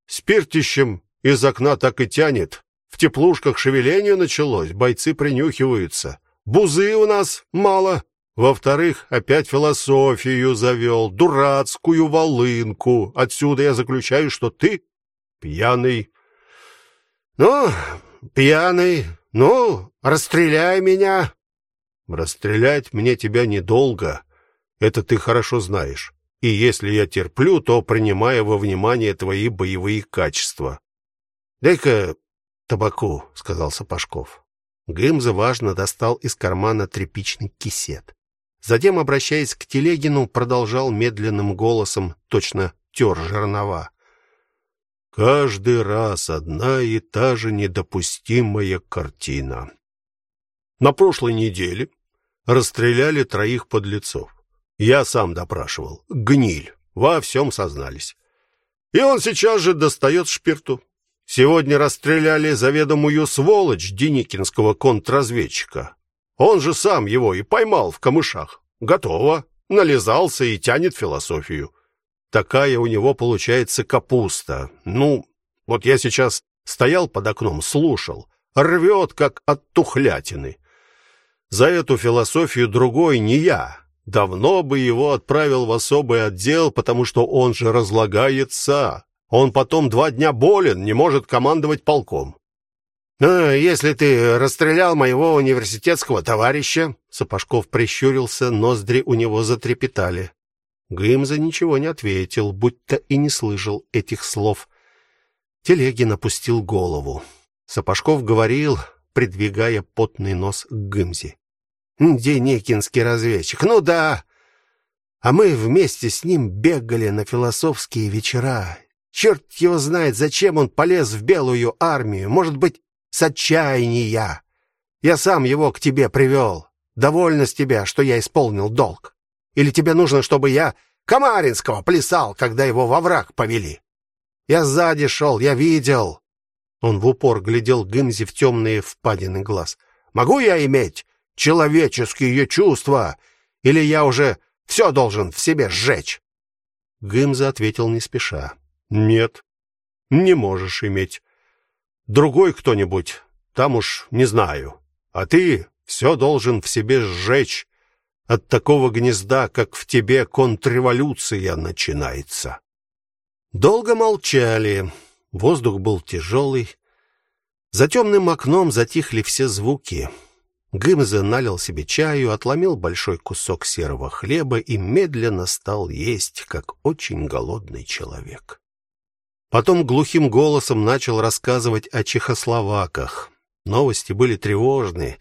Спиртищем из окна так и тянет. В теплушках шевеление началось, бойцы принюхиваются. Бузы у нас мало. Во-вторых, опять философию завел, дурацкую волынку. Отсюда я заключаю, что ты пьяный. Ну, пьяный. Ну, расстреляй меня. Расстрелять мне тебя недолго. Это ты хорошо знаешь. И если я терплю, то принимая во внимание твои боевые качества. Дай-ка табаку, сказал Сапожков. Гымза важно достал из кармана тряпичный кисет. Затем, обращаясь к Телегину, продолжал медленным голосом, точно тер жернова. Каждый раз одна и та же недопустимая картина. На прошлой неделе расстреляли троих подлецов. Я сам допрашивал. Гниль. Во всем сознались. И он сейчас же достает шпирту. Сегодня расстреляли заведомую сволочь Деникинского контрразведчика. Он же сам его и поймал в камышах. Готово. Нализался и тянет философию. Такая у него получается капуста. Ну, вот я сейчас стоял под окном, слушал. Рвет, как от тухлятины. За эту философию другой не я, Давно бы его отправил в особый отдел, потому что он же разлагается. Он потом два дня болен, не может командовать полком. Ну, если ты расстрелял моего университетского товарища, Сапожков прищурился, ноздри у него затрепетали. Гымза ничего не ответил, будто и не слышал этих слов. Телегин опустил голову. Сапожков говорил, придвигая потный нос к Гымзе. Деникинский разведчик. Ну да. А мы вместе с ним бегали на философские вечера. Черт его знает, зачем он полез в белую армию. Может быть, с отчаяния. Я сам его к тебе привел. Довольно с тебя, что я исполнил долг. Или тебе нужно, чтобы я Комаринского плясал, когда его во враг повели. Я сзади шел, я видел. Он в упор глядел Гымзе в темные впадины глаз. Могу я иметь человеческие чувства или я уже все должен в себе сжечь? Гымза ответил не спеша. Нет. Не можешь иметь. Другой кто-нибудь, там уж не знаю. А ты все должен в себе сжечь. От такого гнезда, как в тебе, контрреволюция начинается. Долго молчали. Воздух был тяжелый. За темным окном затихли все звуки. Гымза налил себе чаю, отломил большой кусок серого хлеба и медленно стал есть, как очень голодный человек. Потом глухим голосом начал рассказывать о чехословаках. Новости были тревожные.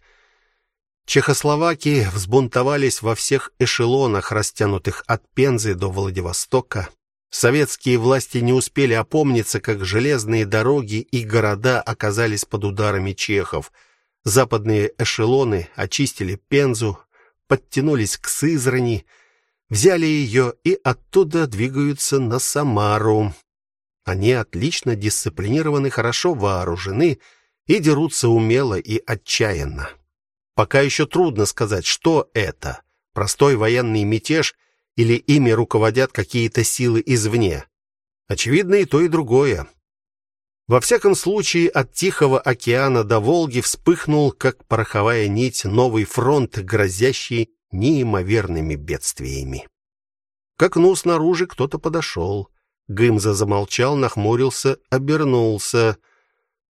Чехословаки взбунтовались во всех эшелонах, растянутых от Пензы до Владивостока. Советские власти не успели опомниться, как железные дороги и города оказались под ударами чехов. Западные эшелоны очистили Пензу, подтянулись к Сызрани, взяли ее и оттуда двигаются на Самару. Они отлично дисциплинированы, хорошо вооружены и дерутся умело и отчаянно. Пока еще трудно сказать, что это: простой военный мятеж или ими руководят какие-то силы извне. Очевидно и то, и другое. Во всяком случае, от Тихого океана до Волги вспыхнул, как пороховая нить, новый фронт, грозящий неимоверными бедствиями. К окну снаружи кто-то подошел. Гымза замолчал, нахмурился, обернулся.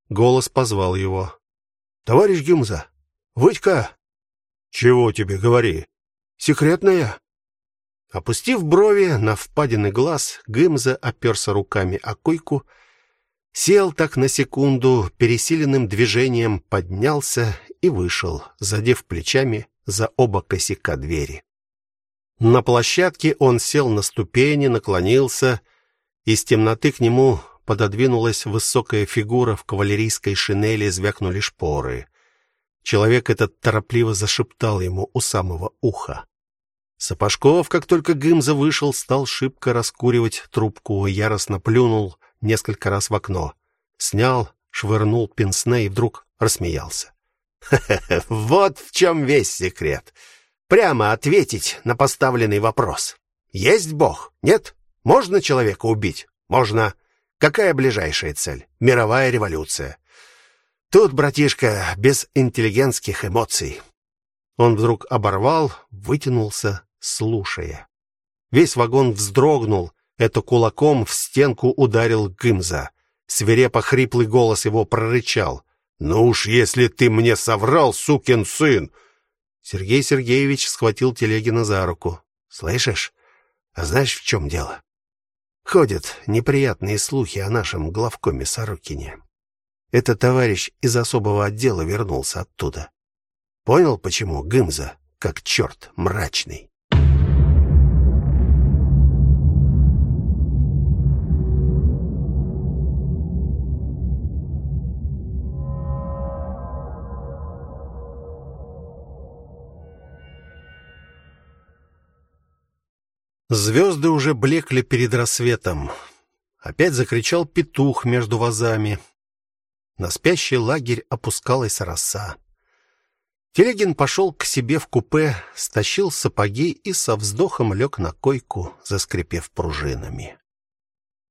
Голос позвал его. Товарищ Гымза, Вытька. Чего тебе говори? Секретная. Опустив брови на впадины глаз, Гымза оперся руками о койку, сел так на секунду, пересиленным движением поднялся и вышел, задев плечами за оба косяка двери. На площадке он сел на ступени, наклонился, из темноты к нему пододвинулась высокая фигура в кавалерийской шинели, звякнули шпоры. Человек этот торопливо зашептал ему у самого уха. Сапожков, как только Гымза вышел, стал шибко раскуривать трубку, яростно плюнул несколько раз в окно, снял, швырнул пенсне и вдруг рассмеялся. Вот в чем весь секрет. Прямо ответить на поставленный вопрос. Есть Бог? Нет? Можно человека убить? Можно. Какая ближайшая цель? Мировая революция. Тут, братишка, без интеллигентских эмоций. Он вдруг оборвал, вытянулся, слушая. Весь вагон вздрогнул, это кулаком в стенку ударил Гымза. Свирепо хриплый голос его прорычал: "Ну уж если ты мне соврал, сукин сын!" Сергей Сергеевич схватил Телегина за руку. "Слышишь? А знаешь, в чем дело? Ходят неприятные слухи о нашем главкоме Сорокине. Этот товарищ из особого отдела вернулся оттуда. Понял, почему Гымза как черт мрачный? Звезды уже блекли перед рассветом. Опять закричал петух между вазами. На спящий лагерь опускалась роса. Телегин пошел к себе в купе, стащил сапоги и со вздохом лег на койку, заскрипев пружинами.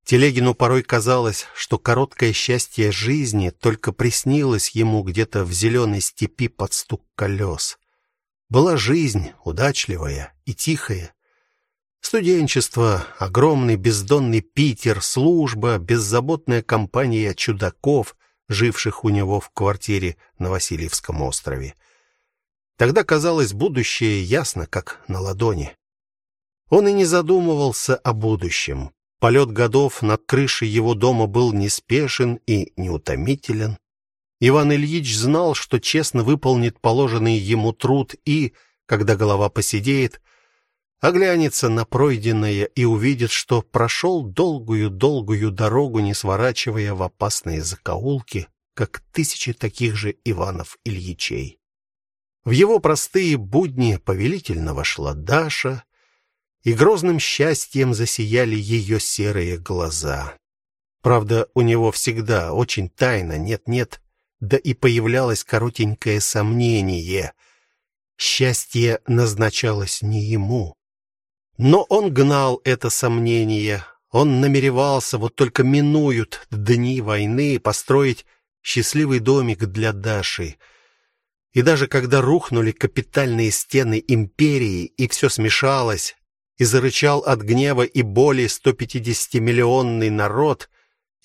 Телегину порой казалось, что короткое счастье жизни только приснилось ему где-то в зеленой степи под стук колес. Была жизнь удачливая и тихая. Студенчество, огромный бездонный Питер, служба, беззаботная компания чудаков, живших у него в квартире на Васильевском острове. Тогда казалось будущее ясно, как на ладони. Он и не задумывался о будущем. Полет годов над крышей его дома был неспешен и неутомителен. Иван Ильич знал, что честно выполнит положенный ему труд и, когда голова поседеет, оглянется на пройденное и увидит, что прошел долгую-долгую дорогу, не сворачивая в опасные закоулки, как тысячи таких же Иванов Ильичей. В его простые будни повелительно вошла Даша, и грозным счастьем засияли ее серые глаза. Правда, у него всегда очень тайно, нет-нет, да и появлялось коротенькое сомнение. Счастье назначалось не ему. Но он гнал это сомнение. Он намеревался, вот только минуют дни войны, построить счастливый домик для Даши. И даже когда рухнули капитальные стены империи и все смешалось, и зарычал от гнева и боли 150-миллионный народ,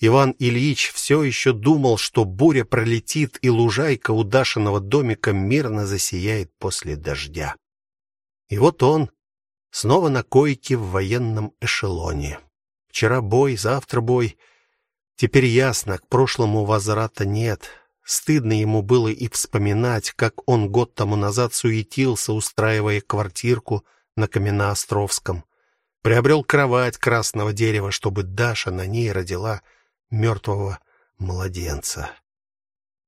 Иван Ильич все еще думал, что буря пролетит и лужайка у Дашиного домика мирно засияет после дождя. И вот он снова на койке в военном эшелоне. Вчера бой, завтра бой. Теперь ясно, к прошлому возврата нет. Стыдно ему было и вспоминать, как он год тому назад суетился, устраивая квартирку на Каменноостровском. Приобрел кровать красного дерева, чтобы Даша на ней родила мертвого младенца.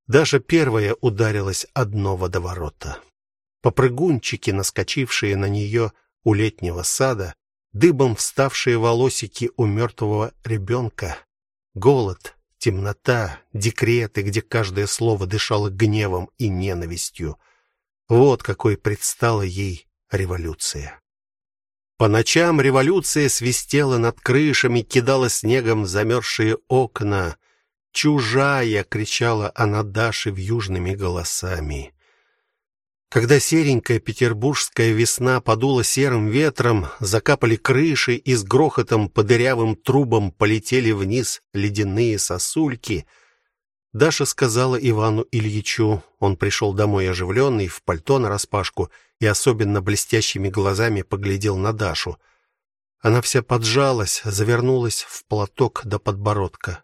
Даша первая ударилась одно водоворота. Попрыгунчики, наскочившие на нее у летнего сада, дыбом вставшие волосики у мертвого ребенка, голод, темнота, декреты, где каждое слово дышало гневом и ненавистью. Вот какой предстала ей революция. По ночам революция свистела над крышами, кидала снегом замерзшие окна. Чужая кричала она Даше вьюжными голосами. Когда серенькая петербургская весна подула серым ветром, закапали крыши и с грохотом по дырявым трубам полетели вниз ледяные сосульки, Даша сказала Ивану Ильичу, он пришел домой оживленный, в пальто нараспашку и особенно блестящими глазами поглядел на Дашу. Она вся поджалась, завернулась в платок до подбородка.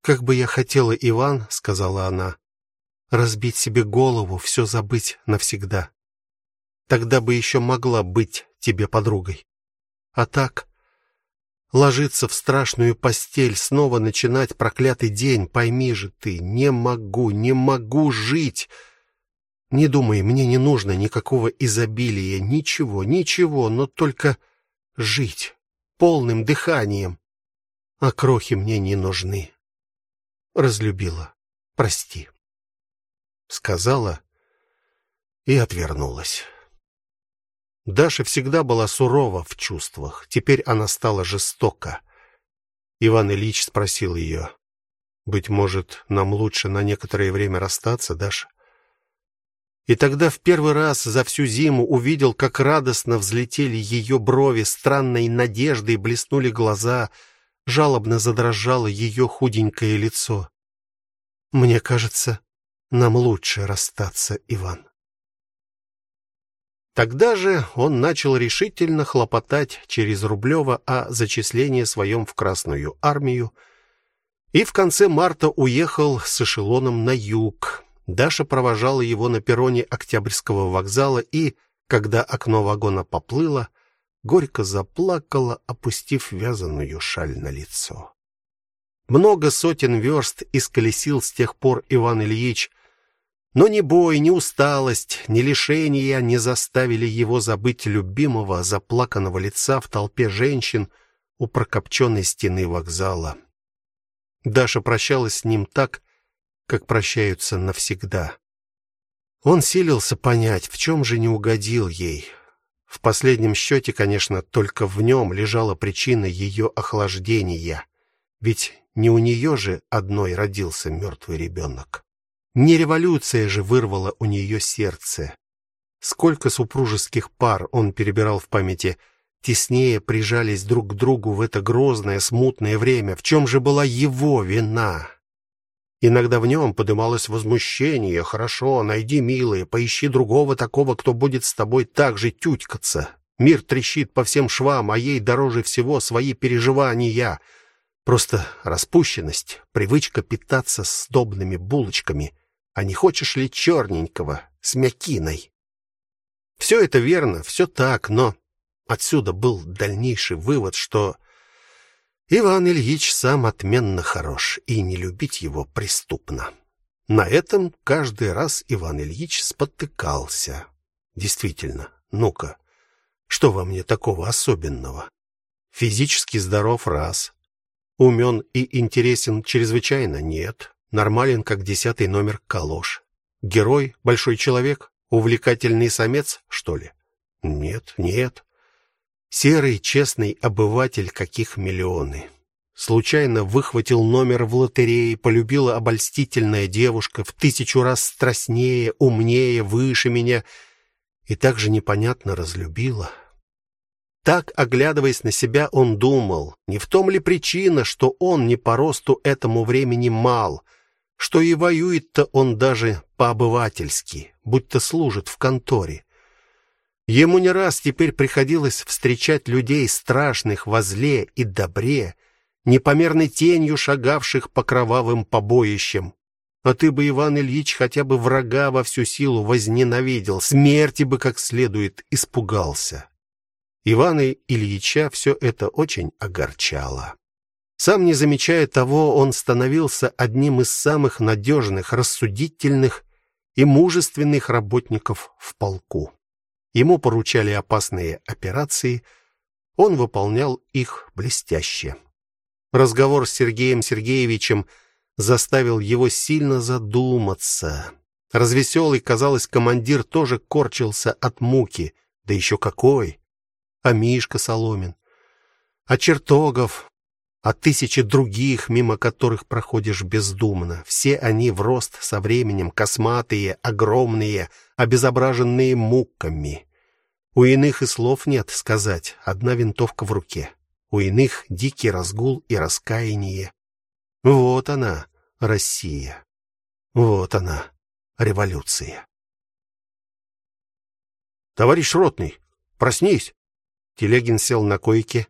Как бы я хотела, Иван, сказала она разбить себе голову, все забыть навсегда. Тогда бы еще могла быть тебе подругой. А так ложиться в страшную постель, снова начинать проклятый день, пойми же ты, не могу, не могу жить. Не думай, мне не нужно никакого изобилия, ничего, ничего, но только жить полным дыханием. А крохи мне не нужны. Разлюбила. Прости сказала и отвернулась. Даша всегда была сурова в чувствах, теперь она стала жестока. Иван Ильич спросил ее: "Быть может, нам лучше на некоторое время расстаться, Даша?" И тогда в первый раз за всю зиму увидел, как радостно взлетели ее брови, странной надеждой блеснули глаза, жалобно задрожало ее худенькое лицо. Мне кажется, нам лучше расстаться, Иван. Тогда же он начал решительно хлопотать через Рублева о зачислении своем в Красную армию и в конце марта уехал с эшелоном на юг. Даша провожала его на перроне Октябрьского вокзала и, когда окно вагона поплыло, горько заплакала, опустив вязаную шаль на лицо. Много сотен верст исколесил с тех пор Иван Ильич, но ни бой, ни усталость, ни лишения не заставили его забыть любимого, заплаканного лица в толпе женщин у прокопченной стены вокзала. Даша прощалась с ним так, как прощаются навсегда. Он силился понять, в чем же не угодил ей. В последнем счете, конечно, только в нем лежала причина ее охлаждения. Ведь не у нее же одной родился мертвый ребенок. Не революция же вырвала у нее сердце. Сколько супружеских пар он перебирал в памяти, теснее прижались друг к другу в это грозное, смутное время. В чем же была его вина? Иногда в нем подымалось возмущение. Хорошо, найди, милые, поищи другого такого, кто будет с тобой так же тютькаться. Мир трещит по всем швам, а ей дороже всего свои переживания. Просто распущенность, привычка питаться сдобными булочками а не хочешь ли черненького с мякиной? Все это верно, все так, но отсюда был дальнейший вывод, что Иван Ильич сам отменно хорош, и не любить его преступно. На этом каждый раз Иван Ильич спотыкался. Действительно, ну-ка, Что во мне такого особенного? Физически здоров раз. Умен и интересен чрезвычайно нет. Нормален, как десятый номер калош. Герой, большой человек, увлекательный самец, что ли? Нет, нет. Серый, честный обыватель, каких миллионы. Случайно выхватил номер в лотерее, полюбила обольстительная девушка в тысячу раз страстнее, умнее, выше меня и так же непонятно разлюбила. Так, оглядываясь на себя, он думал, не в том ли причина, что он не по росту этому времени мал, что и воюет-то он даже по-обывательски, будто служит в конторе. Ему не раз теперь приходилось встречать людей страшных во зле и добре, непомерной тенью шагавших по кровавым побоищам. А ты бы, Иван Ильич, хотя бы врага во всю силу возненавидел, смерти бы как следует испугался. Ивана Ильича все это очень огорчало. Сам не замечая того, он становился одним из самых надежных, рассудительных и мужественных работников в полку. Ему поручали опасные операции, он выполнял их блестяще. Разговор с Сергеем Сергеевичем заставил его сильно задуматься. Развеселый, казалось, командир тоже корчился от муки, да еще какой а Мишка Соломин, а Чертогов, а тысячи других, мимо которых проходишь бездумно. Все они в рост со временем, косматые, огромные, обезображенные муками. У иных и слов нет сказать, одна винтовка в руке. У иных дикий разгул и раскаяние. Вот она, Россия. Вот она, революция. Товарищ ротный, проснись. Телегин сел на койке.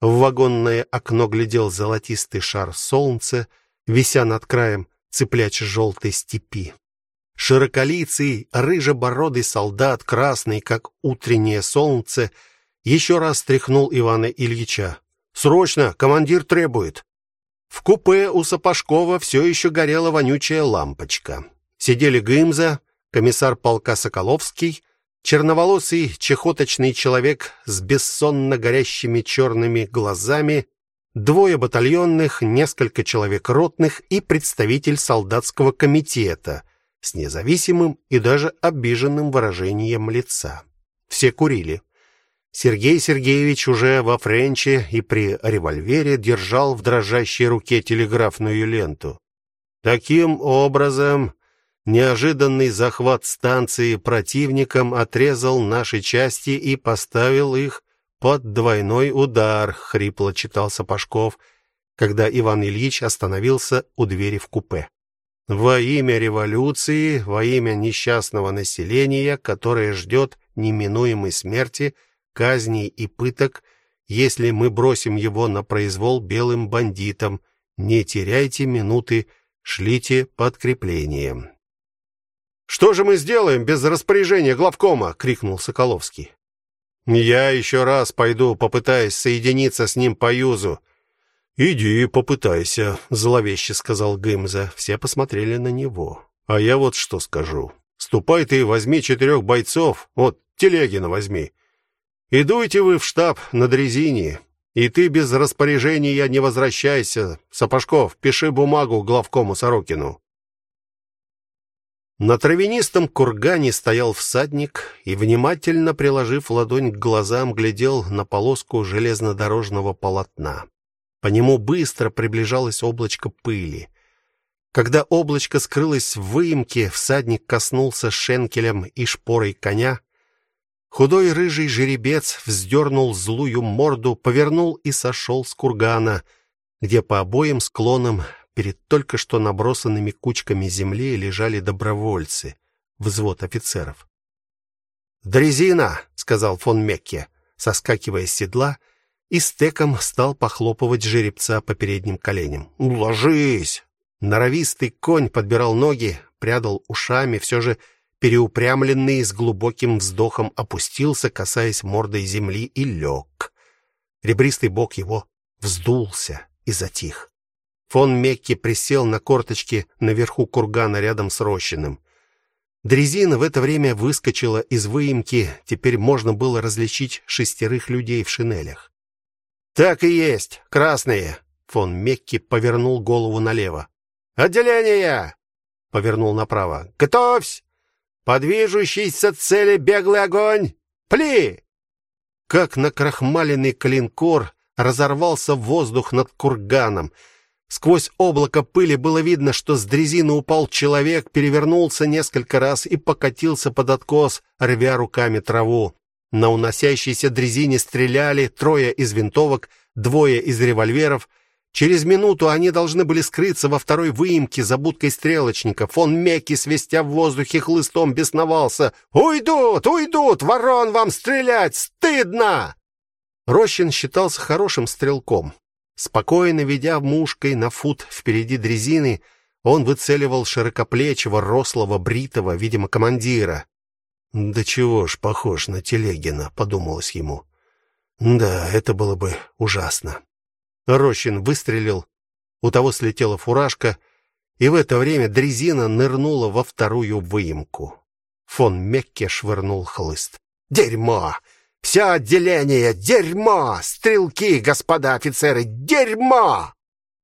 В вагонное окно глядел золотистый шар солнца, вися над краем цыплячьей желтой степи. Широколицый, рыжебородый солдат, красный, как утреннее солнце, еще раз тряхнул Ивана Ильича. Срочно, командир требует. В купе у Сапожкова все еще горела вонючая лампочка. Сидели Гымза, комиссар полка Соколовский, черноволосый чехоточный человек с бессонно горящими черными глазами, двое батальонных, несколько человек ротных и представитель солдатского комитета с независимым и даже обиженным выражением лица. Все курили. Сергей Сергеевич уже во френче и при револьвере держал в дрожащей руке телеграфную ленту. Таким образом, Неожиданный захват станции противником отрезал наши части и поставил их под двойной удар, хрипло читал Сапожков, когда Иван Ильич остановился у двери в купе. Во имя революции, во имя несчастного населения, которое ждет неминуемой смерти, казней и пыток, если мы бросим его на произвол белым бандитам, не теряйте минуты, шлите подкрепление. Что же мы сделаем без распоряжения главкома, крикнул Соколовский. Я еще раз пойду, попытаюсь соединиться с ним по юзу. Иди, попытайся, зловеще сказал Гымза. Все посмотрели на него. А я вот что скажу. Ступай ты, возьми четырех бойцов, вот Телегина возьми. И дуйте вы в штаб на дрезине. И ты без распоряжения не возвращайся. Сапожков, пиши бумагу главкому Сорокину. На травянистом кургане стоял всадник и внимательно приложив ладонь к глазам, глядел на полоску железнодорожного полотна. По нему быстро приближалось облачко пыли. Когда облачко скрылось в выемке, всадник коснулся шенкелем и шпорой коня. Худой рыжий жеребец вздернул злую морду, повернул и сошел с кургана, где по обоим склонам Перед только что набросанными кучками земли лежали добровольцы, взвод офицеров. "Дрезина", сказал фон Мекке, соскакивая с седла и стеком стал похлопывать жеребца по передним коленям. "Ложись!" Норовистый конь подбирал ноги, прядал ушами, все же переупрямленный с глубоким вздохом опустился, касаясь мордой земли и лег. Ребристый бок его вздулся и затих. Фон Мекки присел на корточки наверху кургана рядом с Рощиным. Дрезина в это время выскочила из выемки, теперь можно было различить шестерых людей в шинелях. Так и есть, красные. Фон Мекки повернул голову налево. Отделение! Повернул направо. Готовься! По движущейся цели беглый огонь! Пли! Как накрахмаленный клинкор разорвался воздух над курганом. Сквозь облако пыли было видно, что с дрезины упал человек, перевернулся несколько раз и покатился под откос, рвя руками траву. На уносящейся дрезине стреляли трое из винтовок, двое из револьверов. Через минуту они должны были скрыться во второй выемке за будкой стрелочника. Фон Мекки, свистя в воздухе хлыстом, бесновался. «Уйдут! Уйдут! Ворон вам стрелять! Стыдно!» Рощин считался хорошим стрелком. Спокойно ведя мушкой на фут впереди дрезины, он выцеливал широкоплечего, рослого, бритого, видимо, командира. Да чего ж похож на Телегина, подумалось ему. Да, это было бы ужасно. Рощин выстрелил, у того слетела фуражка, и в это время дрезина нырнула во вторую выемку. Фон Мекке швырнул хлыст. Дерьмо! Все отделение дерьмо, стрелки, господа офицеры, дерьмо.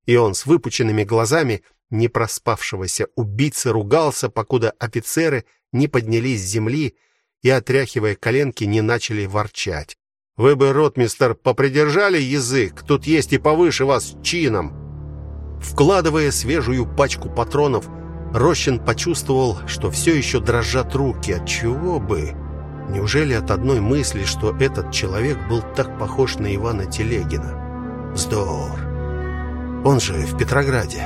И он с выпученными глазами не проспавшегося убийцы ругался, покуда офицеры не поднялись с земли и отряхивая коленки, не начали ворчать. Вы бы, ротмистр, попридержали язык, тут есть и повыше вас чином. Вкладывая свежую пачку патронов, Рощин почувствовал, что все еще дрожат руки. От чего бы? Неужели от одной мысли, что этот человек был так похож на Ивана Телегина? Вздор. Он же в Петрограде.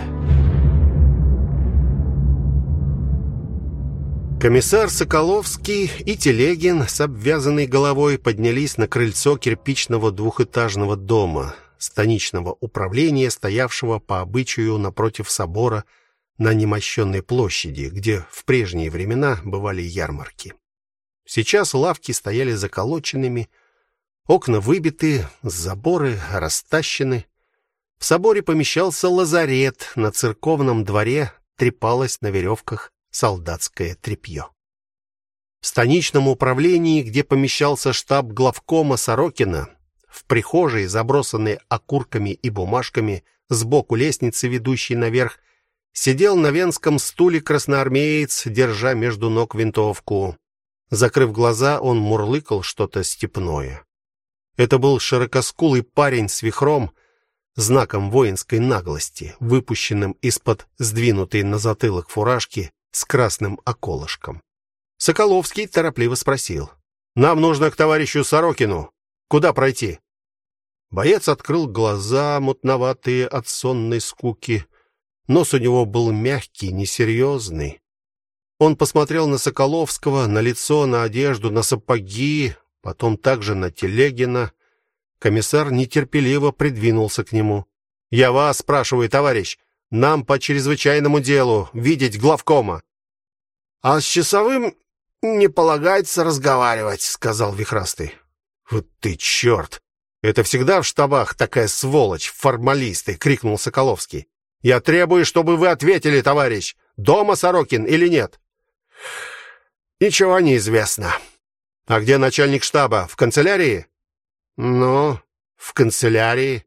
Комиссар Соколовский и Телегин с обвязанной головой поднялись на крыльцо кирпичного двухэтажного дома станичного управления, стоявшего по обычаю напротив собора на немощенной площади, где в прежние времена бывали ярмарки. Сейчас лавки стояли заколоченными, окна выбиты, заборы растащены. В соборе помещался лазарет, на церковном дворе трепалось на веревках солдатское тряпье. В станичном управлении, где помещался штаб главкома Сорокина, в прихожей, забросанной окурками и бумажками, сбоку лестницы, ведущей наверх, сидел на венском стуле красноармеец, держа между ног винтовку. Закрыв глаза, он мурлыкал что-то степное. Это был широкоскулый парень с вихром, знаком воинской наглости, выпущенным из-под сдвинутой на затылок фуражки с красным околышком. Соколовский торопливо спросил: "Нам нужно к товарищу Сорокину. Куда пройти?" Боец открыл глаза, мутноватые от сонной скуки. Нос у него был мягкий, несерьезный. Он посмотрел на Соколовского, на лицо, на одежду, на сапоги, потом также на Телегина. Комиссар нетерпеливо придвинулся к нему. "Я вас спрашиваю, товарищ, нам по чрезвычайному делу видеть главкома". "А с часовым не полагается разговаривать", сказал Вихрастый. "Вот ты черт! Это всегда в штабах такая сволочь, формалисты", крикнул Соколовский. "Я требую, чтобы вы ответили, товарищ, дома Сорокин или нет?" Ничего не известно. А где начальник штаба? В канцелярии? Ну, в канцелярии.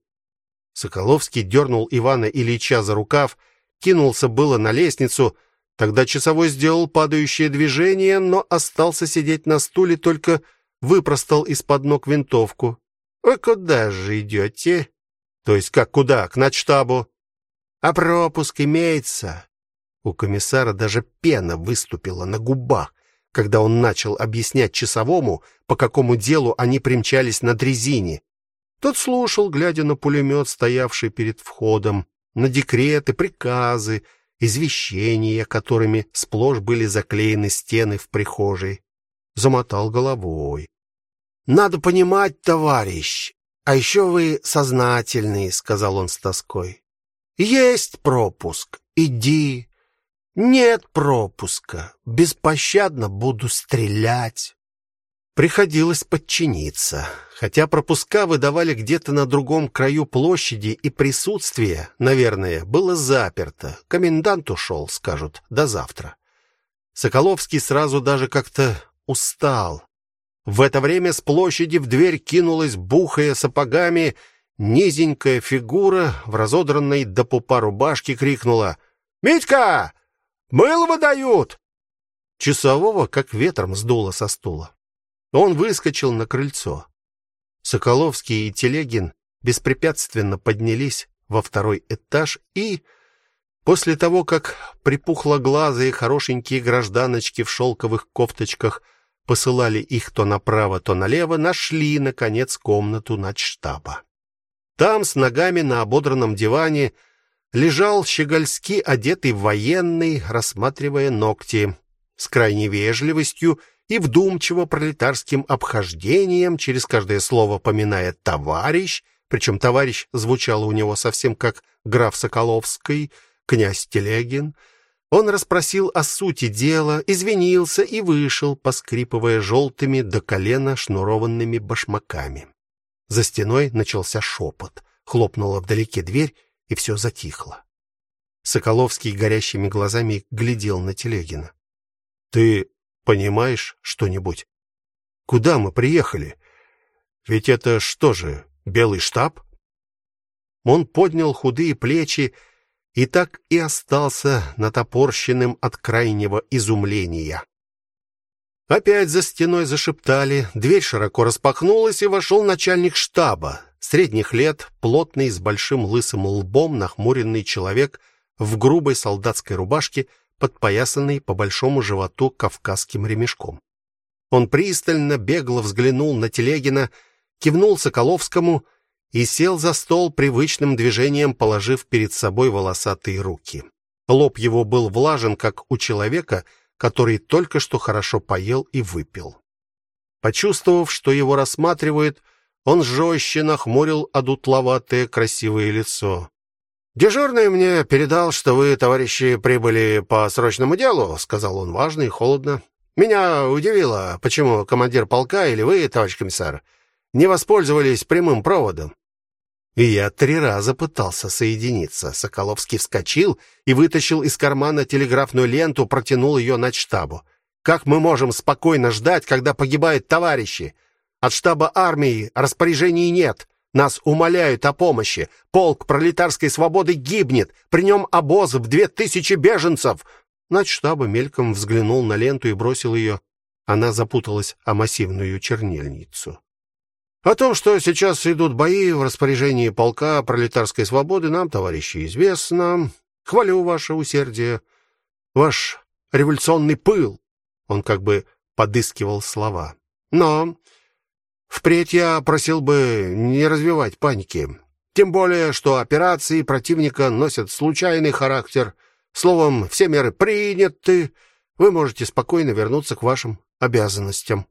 Соколовский дернул Ивана Ильича за рукав, кинулся было на лестницу, тогда часовой сделал падающее движение, но остался сидеть на стуле, только выпростал из-под ног винтовку. Вы куда же идете?» То есть как куда? К начштабу. А пропуск имеется. У комиссара даже пена выступила на губах, когда он начал объяснять часовому, по какому делу они примчались на дрезине. Тот слушал, глядя на пулемет, стоявший перед входом, на декреты, приказы, извещения, которыми сплошь были заклеены стены в прихожей. Замотал головой. Надо понимать, товарищ, а еще вы сознательный, сказал он с тоской. Есть пропуск. Иди, нет пропуска. Беспощадно буду стрелять. Приходилось подчиниться, хотя пропуска выдавали где-то на другом краю площади, и присутствие, наверное, было заперто. Комендант ушел, скажут, до завтра. Соколовский сразу даже как-то устал. В это время с площади в дверь кинулась, бухая сапогами, низенькая фигура в разодранной до пупа рубашке крикнула: "Митька, мыло выдают!" Часового как ветром сдуло со стула. Он выскочил на крыльцо. Соколовский и Телегин беспрепятственно поднялись во второй этаж и после того, как припухлоглазые хорошенькие гражданочки в шелковых кофточках посылали их то направо, то налево, нашли наконец комнату начштаба. Там с ногами на ободранном диване лежал щегольски одетый военный, рассматривая ногти. С крайней вежливостью и вдумчиво пролетарским обхождением, через каждое слово поминая товарищ, причем товарищ звучало у него совсем как граф Соколовский, князь Телегин, он расспросил о сути дела, извинился и вышел, поскрипывая желтыми до колена шнурованными башмаками. За стеной начался шепот. Хлопнула вдалеке дверь, и все затихло. Соколовский горящими глазами глядел на Телегина. Ты понимаешь что-нибудь? Куда мы приехали? Ведь это что же, белый штаб? Он поднял худые плечи и так и остался натопорщенным от крайнего изумления. Опять за стеной зашептали, дверь широко распахнулась, и вошел начальник штаба, средних лет, плотный, с большим лысым лбом, нахмуренный человек в грубой солдатской рубашке, подпоясанный по большому животу кавказским ремешком. Он пристально бегло взглянул на Телегина, кивнул Соколовскому и сел за стол привычным движением, положив перед собой волосатые руки. Лоб его был влажен, как у человека, который только что хорошо поел и выпил. Почувствовав, что его рассматривают, он жестче нахмурил одутловатое красивое лицо. Дежурный мне передал, что вы, товарищи, прибыли по срочному делу, сказал он важно и холодно. Меня удивило, почему командир полка или вы, товарищ комиссар, не воспользовались прямым проводом. И я три раза пытался соединиться. Соколовский вскочил и вытащил из кармана телеграфную ленту, протянул ее на штабу. Как мы можем спокойно ждать, когда погибают товарищи? От штаба армии распоряжений нет. Нас умоляют о помощи. Полк пролетарской свободы гибнет. При нем обоз в две тысячи беженцев. Начштаба мельком взглянул на ленту и бросил ее. Она запуталась о массивную чернильницу. О том, что сейчас идут бои в распоряжении полка пролетарской свободы, нам, товарищи, известно. Хвалю ваше усердие, ваш революционный пыл. Он как бы подыскивал слова. Но впредь я просил бы не развивать паники. Тем более, что операции противника носят случайный характер. Словом, все меры приняты. Вы можете спокойно вернуться к вашим обязанностям.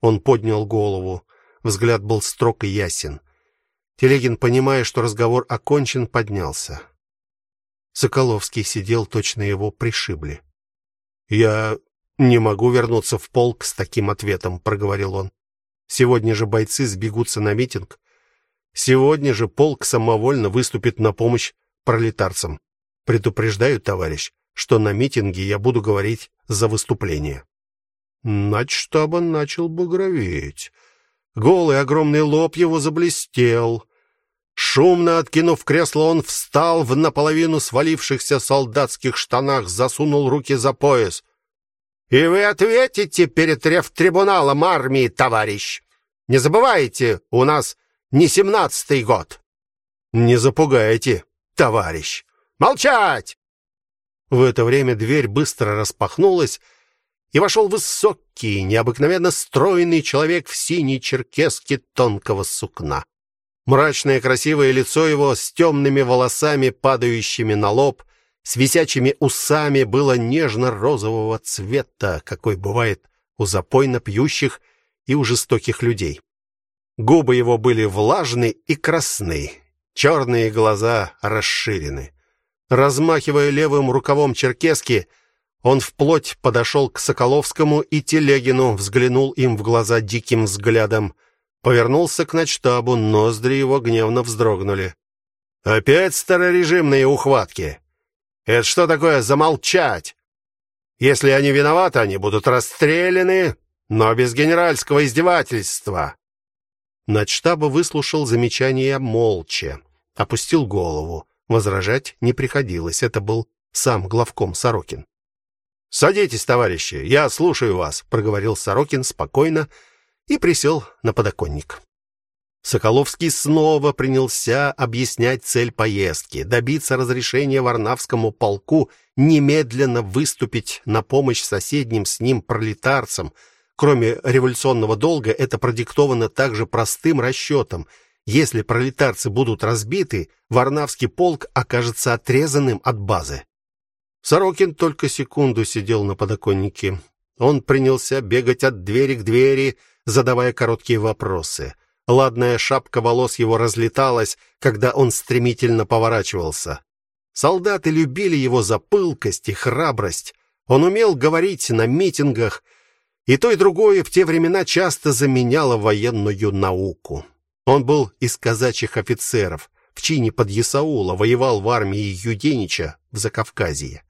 Он поднял голову. Взгляд был строг и ясен. Телегин, понимая, что разговор окончен, поднялся. Соколовский сидел точно его пришибли. Я не могу вернуться в полк с таким ответом, проговорил он. Сегодня же бойцы сбегутся на митинг. Сегодня же полк самовольно выступит на помощь пролетарцам. Предупреждаю, товарищ, что на митинге я буду говорить за выступление. Начштаба начал багроветь. Голый огромный лоб его заблестел. Шумно откинув кресло, он встал в наполовину свалившихся солдатских штанах, засунул руки за пояс. И вы ответите перед рефтрибуналом армии, товарищ. Не забывайте, у нас не семнадцатый год. Не запугайте, товарищ. Молчать. В это время дверь быстро распахнулась, и вошел высокий, необыкновенно стройный человек в синей черкеске тонкого сукна. Мрачное красивое лицо его с темными волосами, падающими на лоб, с висячими усами было нежно-розового цвета, какой бывает у запойно пьющих и у жестоких людей. Губы его были влажны и красны, черные глаза расширены. Размахивая левым рукавом черкески, он вплоть подошел к Соколовскому и Телегину, взглянул им в глаза диким взглядом, повернулся к начштабу, ноздри его гневно вздрогнули. Опять старорежимные ухватки. Это что такое замолчать? Если они виноваты, они будут расстреляны, но без генеральского издевательства. Начштаба выслушал замечание молча, опустил голову. Возражать не приходилось, это был сам главком Сорокин. Садитесь, товарищи, я слушаю вас, проговорил Сорокин спокойно и присел на подоконник. Соколовский снова принялся объяснять цель поездки добиться разрешения Варнавскому полку немедленно выступить на помощь соседним с ним пролетарцам. Кроме революционного долга, это продиктовано также простым расчетом. Если пролетарцы будут разбиты, Варнавский полк окажется отрезанным от базы. Сорокин только секунду сидел на подоконнике. Он принялся бегать от двери к двери, задавая короткие вопросы. Ладная шапка волос его разлеталась, когда он стремительно поворачивался. Солдаты любили его за пылкость и храбрость. Он умел говорить на митингах, и то и другое в те времена часто заменяло военную науку. Он был из казачьих офицеров, в чине подъясаула, воевал в армии Юденича в Закавказье.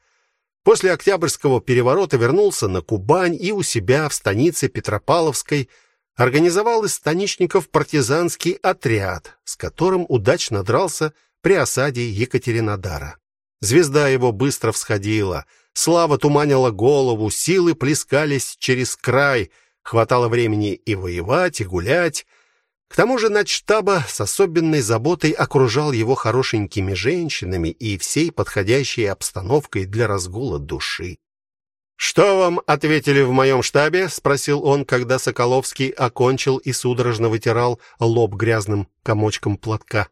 После Октябрьского переворота вернулся на Кубань и у себя в станице Петропавловской организовал из станичников партизанский отряд, с которым удачно дрался при осаде Екатеринодара. Звезда его быстро всходила, слава туманила голову, силы плескались через край, хватало времени и воевать, и гулять. К тому же начштаба с особенной заботой окружал его хорошенькими женщинами и всей подходящей обстановкой для разгула души. Что вам ответили в моем штабе? спросил он, когда Соколовский окончил и судорожно вытирал лоб грязным комочком платка.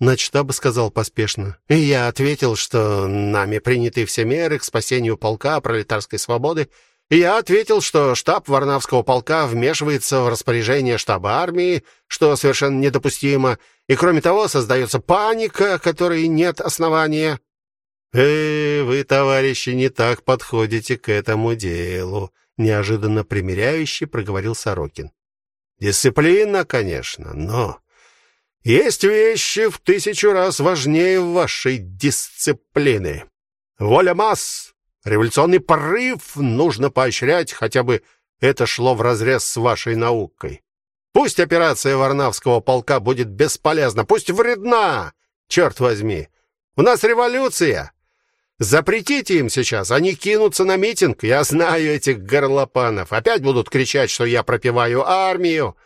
Начштаба сказал поспешно: "И я ответил, что нами приняты все меры к спасению полка пролетарской свободы. Я ответил, что штаб Варнавского полка вмешивается в распоряжение штаба армии, что совершенно недопустимо, и кроме того, создается паника, которой нет основания. Э, вы, товарищи, не так подходите к этому делу, неожиданно примиряюще проговорил Сорокин. Дисциплина, конечно, но есть вещи в тысячу раз важнее вашей дисциплины. Воля масс, революционный порыв нужно поощрять, хотя бы это шло вразрез с вашей наукой. Пусть операция Варнавского полка будет бесполезна, пусть вредна, черт возьми. У нас революция, Запретите им сейчас, они кинутся на митинг. Я знаю этих горлопанов. Опять будут кричать, что я пропиваю армию.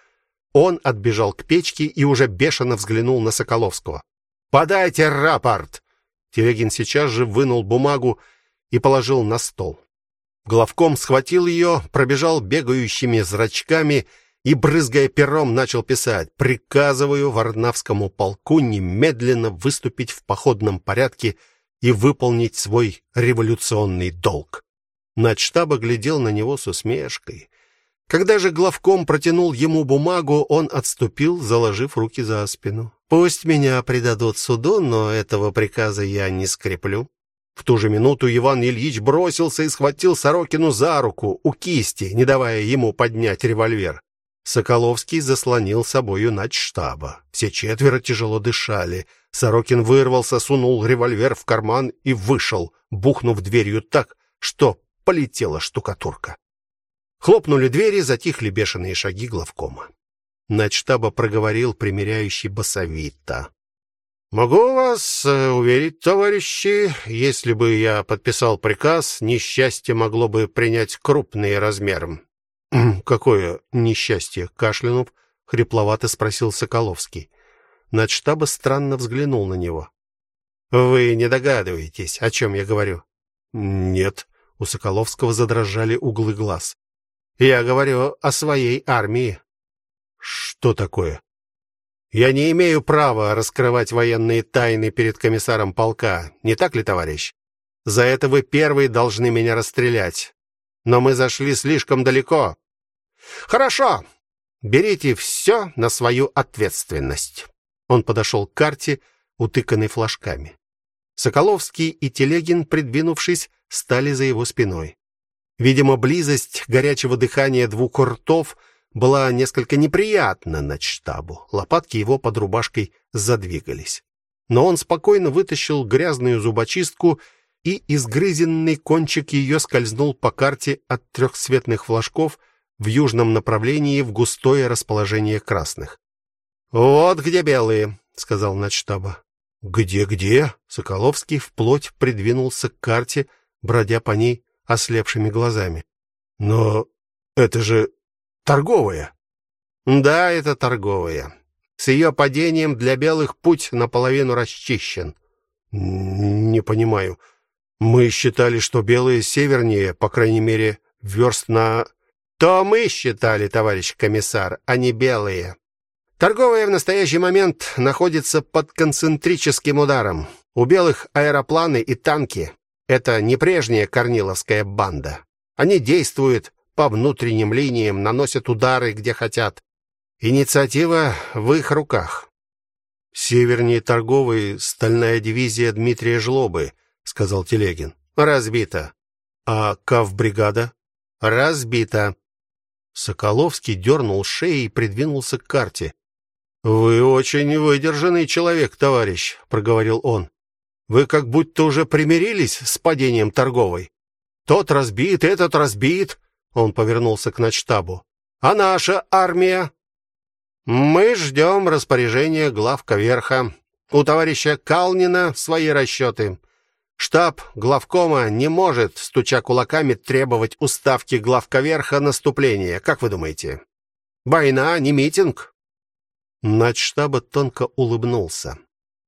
Он отбежал к печке и уже бешено взглянул на Соколовского. Подайте рапорт. Телегин сейчас же вынул бумагу и положил на стол. Главком схватил ее, пробежал бегающими зрачками и брызгая пером начал писать: "Приказываю Варнавскому полку немедленно выступить в походном порядке и выполнить свой революционный долг. Начштаба глядел на него с усмешкой. Когда же главком протянул ему бумагу, он отступил, заложив руки за спину. Пусть меня предадут суду, но этого приказа я не скреплю. В ту же минуту Иван Ильич бросился и схватил Сорокину за руку у кисти, не давая ему поднять револьвер. Соколовский заслонил собою начштаба. Все четверо тяжело дышали. Сорокин вырвался, сунул револьвер в карман и вышел, бухнув дверью так, что полетела штукатурка. Хлопнули двери, затихли бешеные шаги главкома. Начштаба проговорил примиряющий басовито: Могу вас э, уверить, товарищи, если бы я подписал приказ, несчастье могло бы принять крупные размеры. Какое несчастье, кашлянув, хрипловато спросил Соколовский. Начштаба странно взглянул на него. Вы не догадываетесь, о чем я говорю? Нет, у Соколовского задрожали углы глаз. Я говорю о своей армии. Что такое? Я не имею права раскрывать военные тайны перед комиссаром полка, не так ли, товарищ? За это вы первые должны меня расстрелять. Но мы зашли слишком далеко. Хорошо. Берите все на свою ответственность. Он подошел к карте, утыканной флажками. Соколовский и Телегин, придвинувшись, стали за его спиной. Видимо, близость горячего дыхания двух ртов была несколько неприятна начштабу. Лопатки его под рубашкой задвигались. Но он спокойно вытащил грязную зубочистку и изгрызенный кончик ее скользнул по карте от трехцветных флажков в южном направлении в густое расположение красных. Вот где белые, сказал начштаба. Где, где? Соколовский вплоть придвинулся к карте, бродя по ней ослепшими глазами. Но это же торговая. Да, это торговая. С ее падением для белых путь наполовину расчищен. Не понимаю. Мы считали, что белые севернее, по крайней мере, верст на То мы считали, товарищ комиссар, а не белые. Торговая в настоящий момент находится под концентрическим ударом. У белых аэропланы и танки. Это не прежняя Корниловская банда. Они действуют по внутренним линиям, наносят удары где хотят. Инициатива в их руках. Севернее торговой стальная дивизия Дмитрия Жлобы, сказал Телегин. Разбита. А Кавбригада? Разбита. Соколовский дернул шеей и придвинулся к карте. Вы очень выдержанный человек, товарищ, проговорил он. Вы как будто уже примирились с падением торговой. Тот разбит, этот разбит. Он повернулся к начштабу. А наша армия? Мы ждем распоряжения главка верха. У товарища Калнина свои расчеты. Штаб главкома не может, стуча кулаками, требовать уставки главка верха наступления. Как вы думаете? Война не митинг. Начштаба тонко улыбнулся.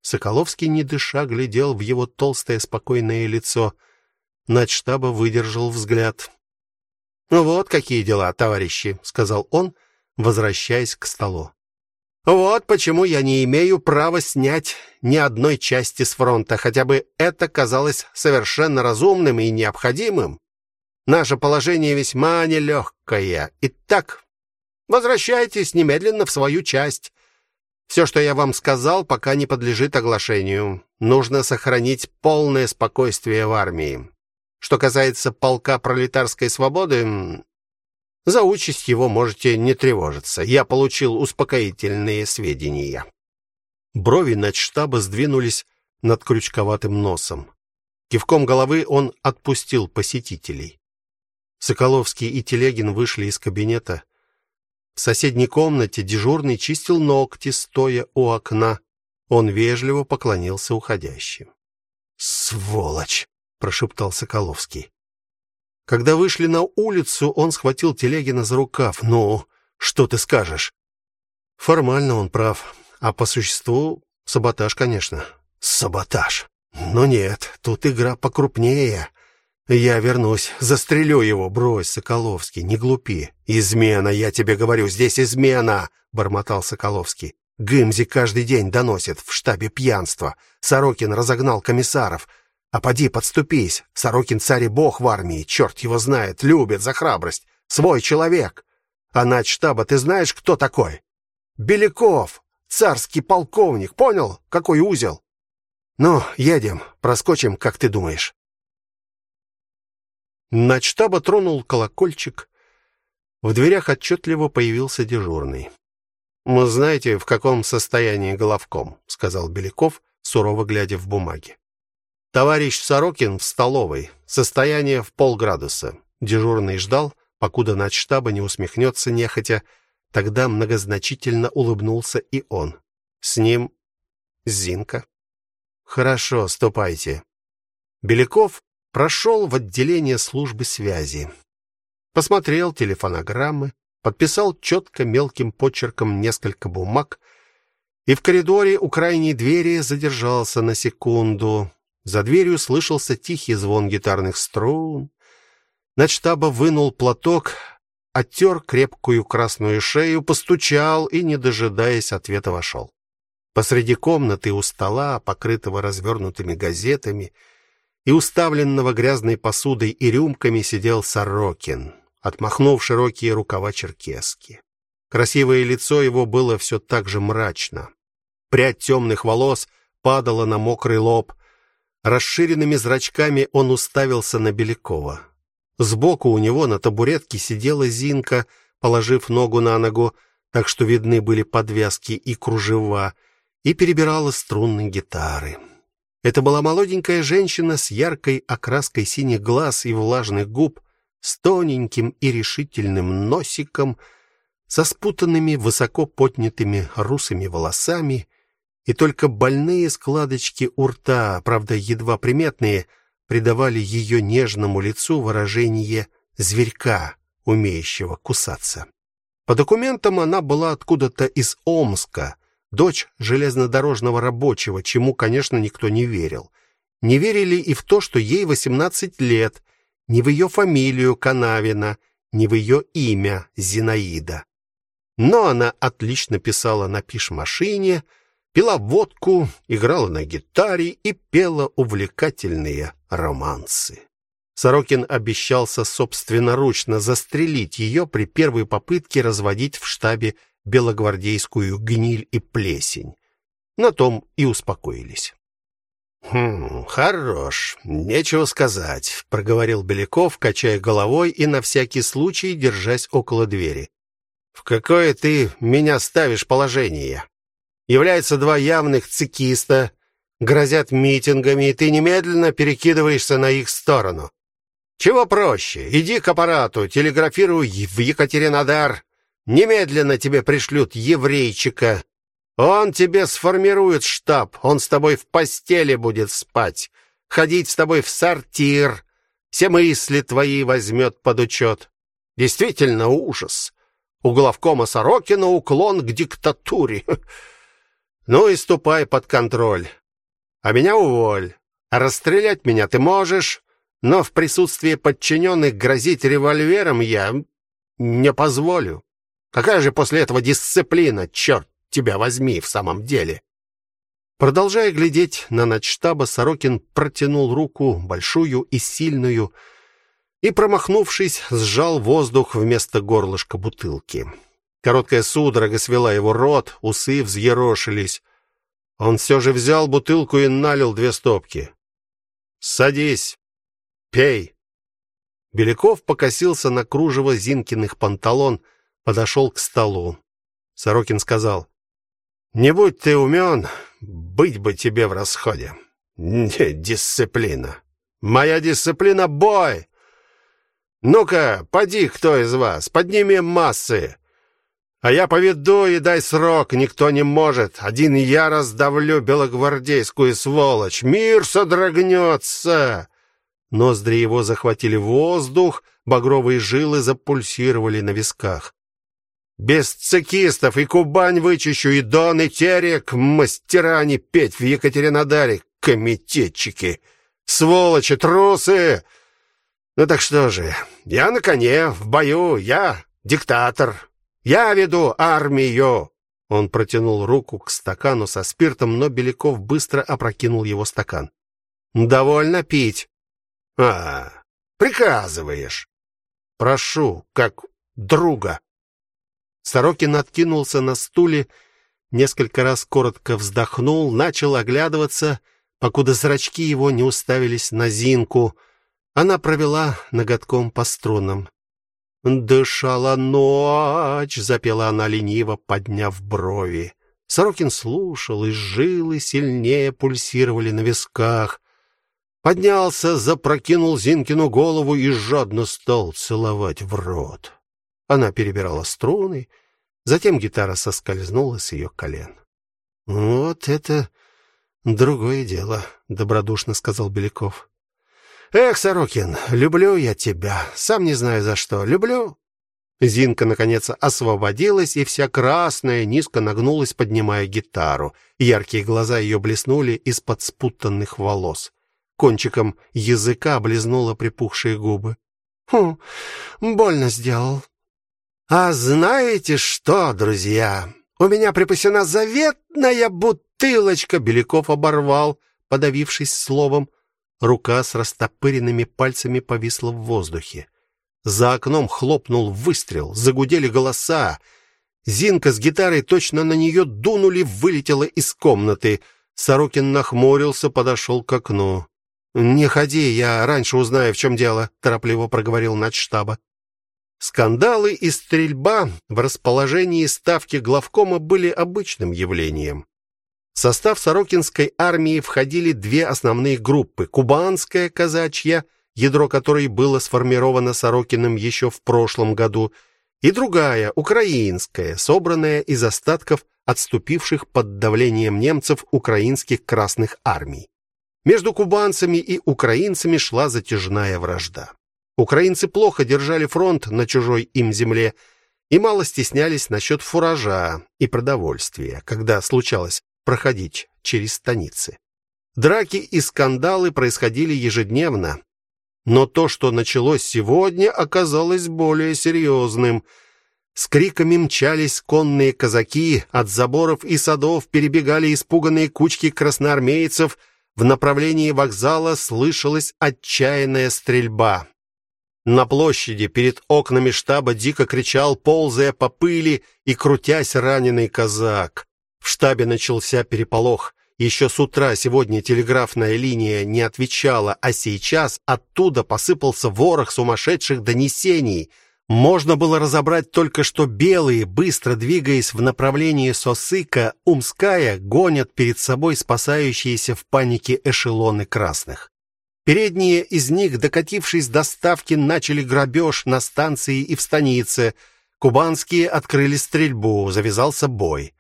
Соколовский не дыша глядел в его толстое спокойное лицо. Начштаба выдержал взгляд. "Ну вот какие дела, товарищи", сказал он, возвращаясь к столу. Вот почему я не имею права снять ни одной части с фронта, хотя бы это казалось совершенно разумным и необходимым. Наше положение весьма нелегкое. Итак, возвращайтесь немедленно в свою часть. Все, что я вам сказал, пока не подлежит оглашению. Нужно сохранить полное спокойствие в армии. Что касается полка пролетарской свободы, за участь его можете не тревожиться. Я получил успокоительные сведения. Брови начштаба сдвинулись над крючковатым носом. Кивком головы он отпустил посетителей. Соколовский и Телегин вышли из кабинета. В соседней комнате дежурный чистил ногти, стоя у окна. Он вежливо поклонился уходящим. "Сволочь", прошептал Соколовский. Когда вышли на улицу, он схватил Телегина за рукав. "Ну, что ты скажешь?" Формально он прав, а по существу саботаж, конечно. Саботаж. Но нет, тут игра покрупнее. Я вернусь, застрелю его, брось, Соколовский, не глупи. Измена, я тебе говорю, здесь измена, бормотал Соколовский. Гымзи каждый день доносит в штабе пьянство. Сорокин разогнал комиссаров. А поди подступись. Сорокин царь и бог в армии, черт его знает, любит за храбрость, свой человек. А на штаба ты знаешь, кто такой? Беляков, царский полковник, понял, какой узел? Ну, едем, проскочим, как ты думаешь? На штаба тронул колокольчик. В дверях отчетливо появился дежурный. "Мы знаете, в каком состоянии головком", сказал Беляков, сурово глядя в бумаги. "Товарищ Сорокин в столовой. Состояние в полградуса". Дежурный ждал, покуда начштаба не усмехнется нехотя, тогда многозначительно улыбнулся и он. С ним Зинка. Хорошо, ступайте. Беляков прошел в отделение службы связи. Посмотрел телефонограммы, подписал четко мелким почерком несколько бумаг и в коридоре у крайней двери задержался на секунду. За дверью слышался тихий звон гитарных струн. Начтаба вынул платок, оттер крепкую красную шею, постучал и, не дожидаясь ответа, вошел. Посреди комнаты у стола, покрытого развернутыми газетами, и уставленного грязной посудой и рюмками сидел Сорокин, отмахнув широкие рукава черкески. Красивое лицо его было все так же мрачно. Прядь темных волос падала на мокрый лоб. Расширенными зрачками он уставился на Белякова. Сбоку у него на табуретке сидела Зинка, положив ногу на ногу, так что видны были подвязки и кружева, и перебирала струны гитары. Это была молоденькая женщина с яркой окраской синих глаз и влажных губ, с тоненьким и решительным носиком, со спутанными высоко поднятыми русыми волосами, и только больные складочки у рта, правда, едва приметные, придавали ее нежному лицу выражение зверька, умеющего кусаться. По документам она была откуда-то из Омска, дочь железнодорожного рабочего, чему, конечно, никто не верил. Не верили и в то, что ей 18 лет, ни в ее фамилию Канавина, ни в ее имя Зинаида. Но она отлично писала на пиш-машине, пила водку, играла на гитаре и пела увлекательные романсы. Сорокин обещался собственноручно застрелить ее при первой попытке разводить в штабе белогвардейскую гниль и плесень. На том и успокоились. Хм, хорош, нечего сказать, проговорил Беляков, качая головой и на всякий случай держась около двери. В какое ты меня ставишь положение? Являются два явных цикиста, грозят митингами, и ты немедленно перекидываешься на их сторону. Чего проще? Иди к аппарату, телеграфируй в Екатеринодар. Немедленно тебе пришлют еврейчика. Он тебе сформирует штаб, он с тобой в постели будет спать, ходить с тобой в сортир, все мысли твои возьмет под учет. Действительно ужас. У главкома Сорокина уклон к диктатуре. Ну и ступай под контроль. А меня уволь. А расстрелять меня ты можешь, но в присутствии подчиненных грозить револьвером я не позволю. Какая же после этого дисциплина, черт тебя возьми, в самом деле? Продолжая глядеть на начштаба, Сорокин протянул руку, большую и сильную, и промахнувшись, сжал воздух вместо горлышка бутылки. Короткая судорога свела его рот, усы взъерошились. Он все же взял бутылку и налил две стопки. Садись. Пей. Беляков покосился на кружево Зинкиных панталон подошел к столу. Сорокин сказал: "Не будь ты умен, быть бы тебе в расходе. Не дисциплина. Моя дисциплина бой. Ну-ка, поди кто из вас, подними массы. А я поведу и дай срок, никто не может. Один я раздавлю белогвардейскую сволочь. Мир содрогнется!» Ноздри его захватили воздух, багровые жилы запульсировали на висках. Без цекистов и Кубань вычищу, и Дон, и Терек, мастера не петь в Екатеринодаре, комитетчики, сволочи, трусы. Ну так что же, я на коне, в бою, я диктатор, я веду армию. Он протянул руку к стакану со спиртом, но Беляков быстро опрокинул его стакан. Довольно пить. А, приказываешь. Прошу, как друга. Сорокин откинулся на стуле, несколько раз коротко вздохнул, начал оглядываться, покуда зрачки его не уставились на Зинку. Она провела ноготком по струнам. «Дышала ночь», — запела она лениво, подняв брови. Сорокин слушал, и жилы сильнее пульсировали на висках. Поднялся, запрокинул Зинкину голову и жадно стал целовать в рот. Она перебирала струны, затем гитара соскользнула с ее колен. Вот это другое дело, добродушно сказал Беляков. Эх, Сорокин, люблю я тебя, сам не знаю за что, люблю. Зинка наконец освободилась и вся красная низко нагнулась, поднимая гитару. Яркие глаза ее блеснули из-под спутанных волос. Кончиком языка облизнула припухшие губы. Хм, больно сделал. А знаете что, друзья? У меня припасена заветная бутылочка, Беляков оборвал, подавившись словом. Рука с растопыренными пальцами повисла в воздухе. За окном хлопнул выстрел, загудели голоса. Зинка с гитарой точно на нее дунули, вылетела из комнаты. Сорокин нахмурился, подошел к окну. "Не ходи, я раньше узнаю, в чем дело", торопливо проговорил начштаба. Скандалы и стрельба в расположении ставки главкома были обычным явлением. В состав Сорокинской армии входили две основные группы: кубанская казачья, ядро которой было сформировано Сорокиным еще в прошлом году, и другая украинская, собранная из остатков отступивших под давлением немцев украинских красных армий. Между кубанцами и украинцами шла затяжная вражда. Украинцы плохо держали фронт на чужой им земле и мало стеснялись насчет фуража и продовольствия, когда случалось проходить через станицы. Драки и скандалы происходили ежедневно, но то, что началось сегодня, оказалось более серьезным. С криками мчались конные казаки, от заборов и садов перебегали испуганные кучки красноармейцев, в направлении вокзала слышалась отчаянная стрельба. На площади перед окнами штаба дико кричал, ползая по пыли и крутясь раненый казак. В штабе начался переполох. Еще с утра сегодня телеграфная линия не отвечала, а сейчас оттуда посыпался ворох сумасшедших донесений. Можно было разобрать только что белые, быстро двигаясь в направлении Сосыка, Умская, гонят перед собой спасающиеся в панике эшелоны красных. Передние из них, докатившись до ставки, начали грабеж на станции и в станице. Кубанские открыли стрельбу, завязался бой.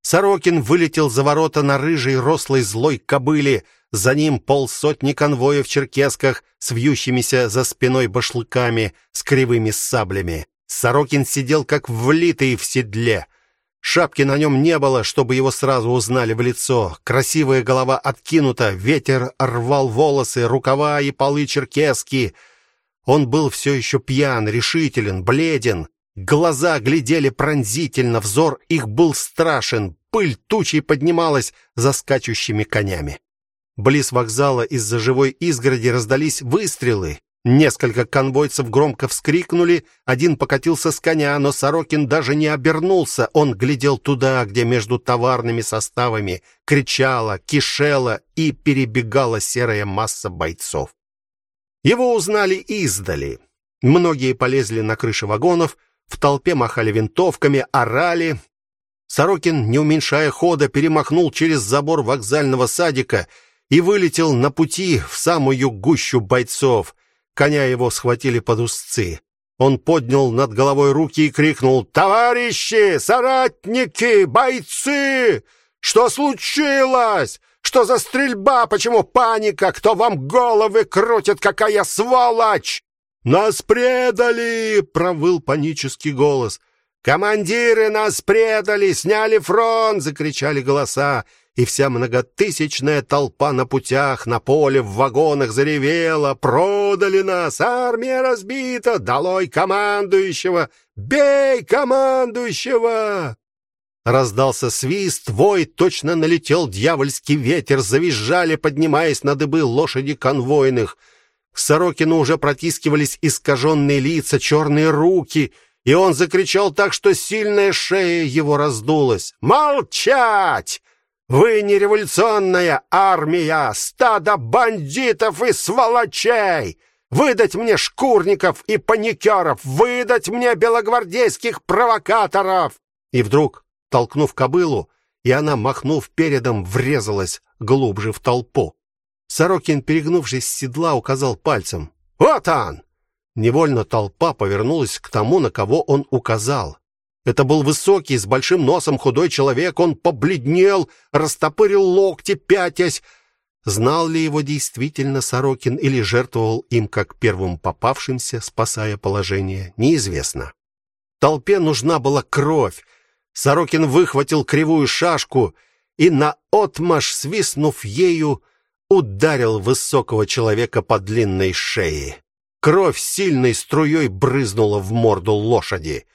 Сорокин вылетел за ворота на рыжей рослой злой кобыле, за ним полсотни конвоев в черкесках с вьющимися за спиной башлыками, с кривыми саблями. Сорокин сидел как влитый в седле. Шапки на нем не было, чтобы его сразу узнали в лицо. Красивая голова откинута, ветер рвал волосы, рукава и полы черкески. Он был все еще пьян, решителен, бледен. Глаза глядели пронзительно, взор их был страшен. Пыль тучей поднималась за скачущими конями. Близ вокзала из-за живой изгороди раздались выстрелы. Несколько конвойцев громко вскрикнули, один покатился с коня, но Сорокин даже не обернулся. Он глядел туда, где между товарными составами кричала, кишела и перебегала серая масса бойцов. Его узнали издали. Многие полезли на крыши вагонов, в толпе махали винтовками, орали. Сорокин, не уменьшая хода, перемахнул через забор вокзального садика и вылетел на пути в самую гущу бойцов. Коня его схватили под узцы. Он поднял над головой руки и крикнул: "Товарищи, соратники, бойцы! Что случилось? Что за стрельба? Почему паника? Кто вам головы крутит? Какая сволочь!" "Нас предали!" провыл панический голос. "Командиры нас предали, сняли фронт!" закричали голоса и вся многотысячная толпа на путях, на поле, в вагонах заревела: "Продали нас! Армия разбита! Долой командующего! Бей командующего!" Раздался свист, вой, точно налетел дьявольский ветер, завизжали, поднимаясь на дыбы лошади конвойных. К Сорокину уже протискивались искаженные лица, черные руки, и он закричал так, что сильная шея его раздулась: "Молчать! Вы не революционная армия, стадо бандитов и сволочей! Выдать мне шкурников и паникеров! Выдать мне белогвардейских провокаторов!» И вдруг, толкнув кобылу, и она, махнув передом, врезалась глубже в толпу. Сорокин, перегнувшись с седла, указал пальцем. «Вот он!» Невольно толпа повернулась к тому, на кого он указал. Это был высокий, с большим носом худой человек, он побледнел, растопырил локти, пятясь. Знал ли его действительно Сорокин или жертвовал им как первым попавшимся, спасая положение, неизвестно. Толпе нужна была кровь. Сорокин выхватил кривую шашку и на отмаш свистнув ею, ударил высокого человека по длинной шее. Кровь сильной струей брызнула в морду лошади.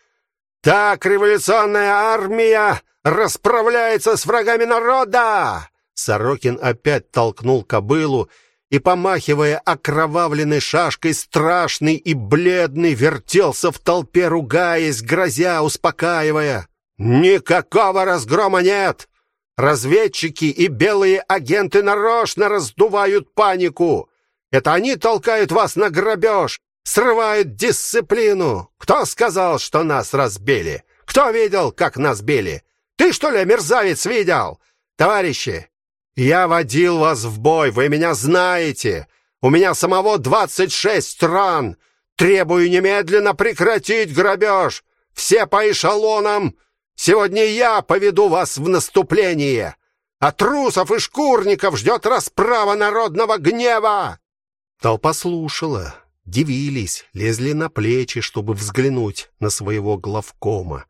Так революционная армия расправляется с врагами народа. Сорокин опять толкнул кобылу и помахивая окровавленной шашкой, страшный и бледный, вертелся в толпе, ругаясь, грозя, успокаивая. Никакого разгрома нет. Разведчики и белые агенты нарочно раздувают панику. Это они толкают вас на грабеж, срывают дисциплину. Кто сказал, что нас разбили? Кто видел, как нас били? Ты что ли, мерзавец, видел? Товарищи, я водил вас в бой, вы меня знаете. У меня самого двадцать шесть ран. Требую немедленно прекратить грабеж. Все по эшелонам. Сегодня я поведу вас в наступление. А трусов и шкурников ждет расправа народного гнева. Толпа слушала, дивились, лезли на плечи, чтобы взглянуть на своего главкома.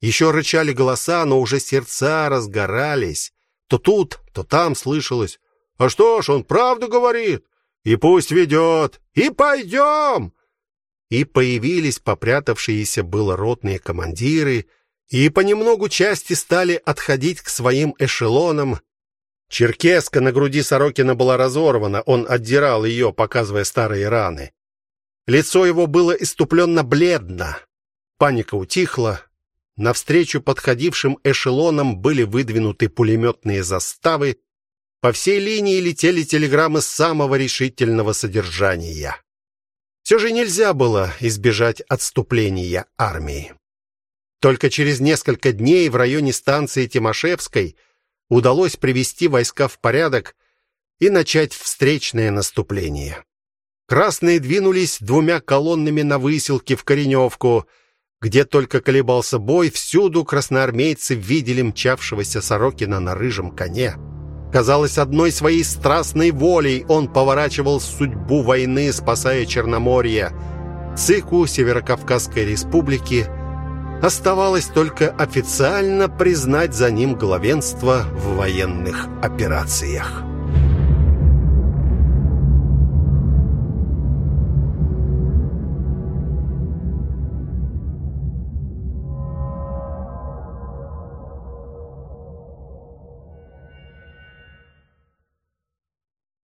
Еще рычали голоса, но уже сердца разгорались. То тут, то там слышалось: "А что ж, он правду говорит. И пусть ведет. И пойдем!» И появились попрятавшиеся было ротные командиры, и понемногу части стали отходить к своим эшелонам. Черкеска на груди Сорокина была разорвана, он отдирал ее, показывая старые раны. Лицо его было иступленно бледно. Паника утихла. Навстречу подходившим эшелонам были выдвинуты пулеметные заставы. По всей линии летели телеграммы самого решительного содержания. Все же нельзя было избежать отступления армии. Только через несколько дней в районе станции Тимошевской удалось привести войска в порядок и начать встречное наступление. Красные двинулись двумя колоннами на выселке в Кореневку, где только колебался бой, всюду красноармейцы видели мчавшегося Сорокина на рыжем коне. Казалось, одной своей страстной волей он поворачивал судьбу войны, спасая Черноморье. ЦИКу Северокавказской республики оставалось только официально признать за ним главенство в военных операциях.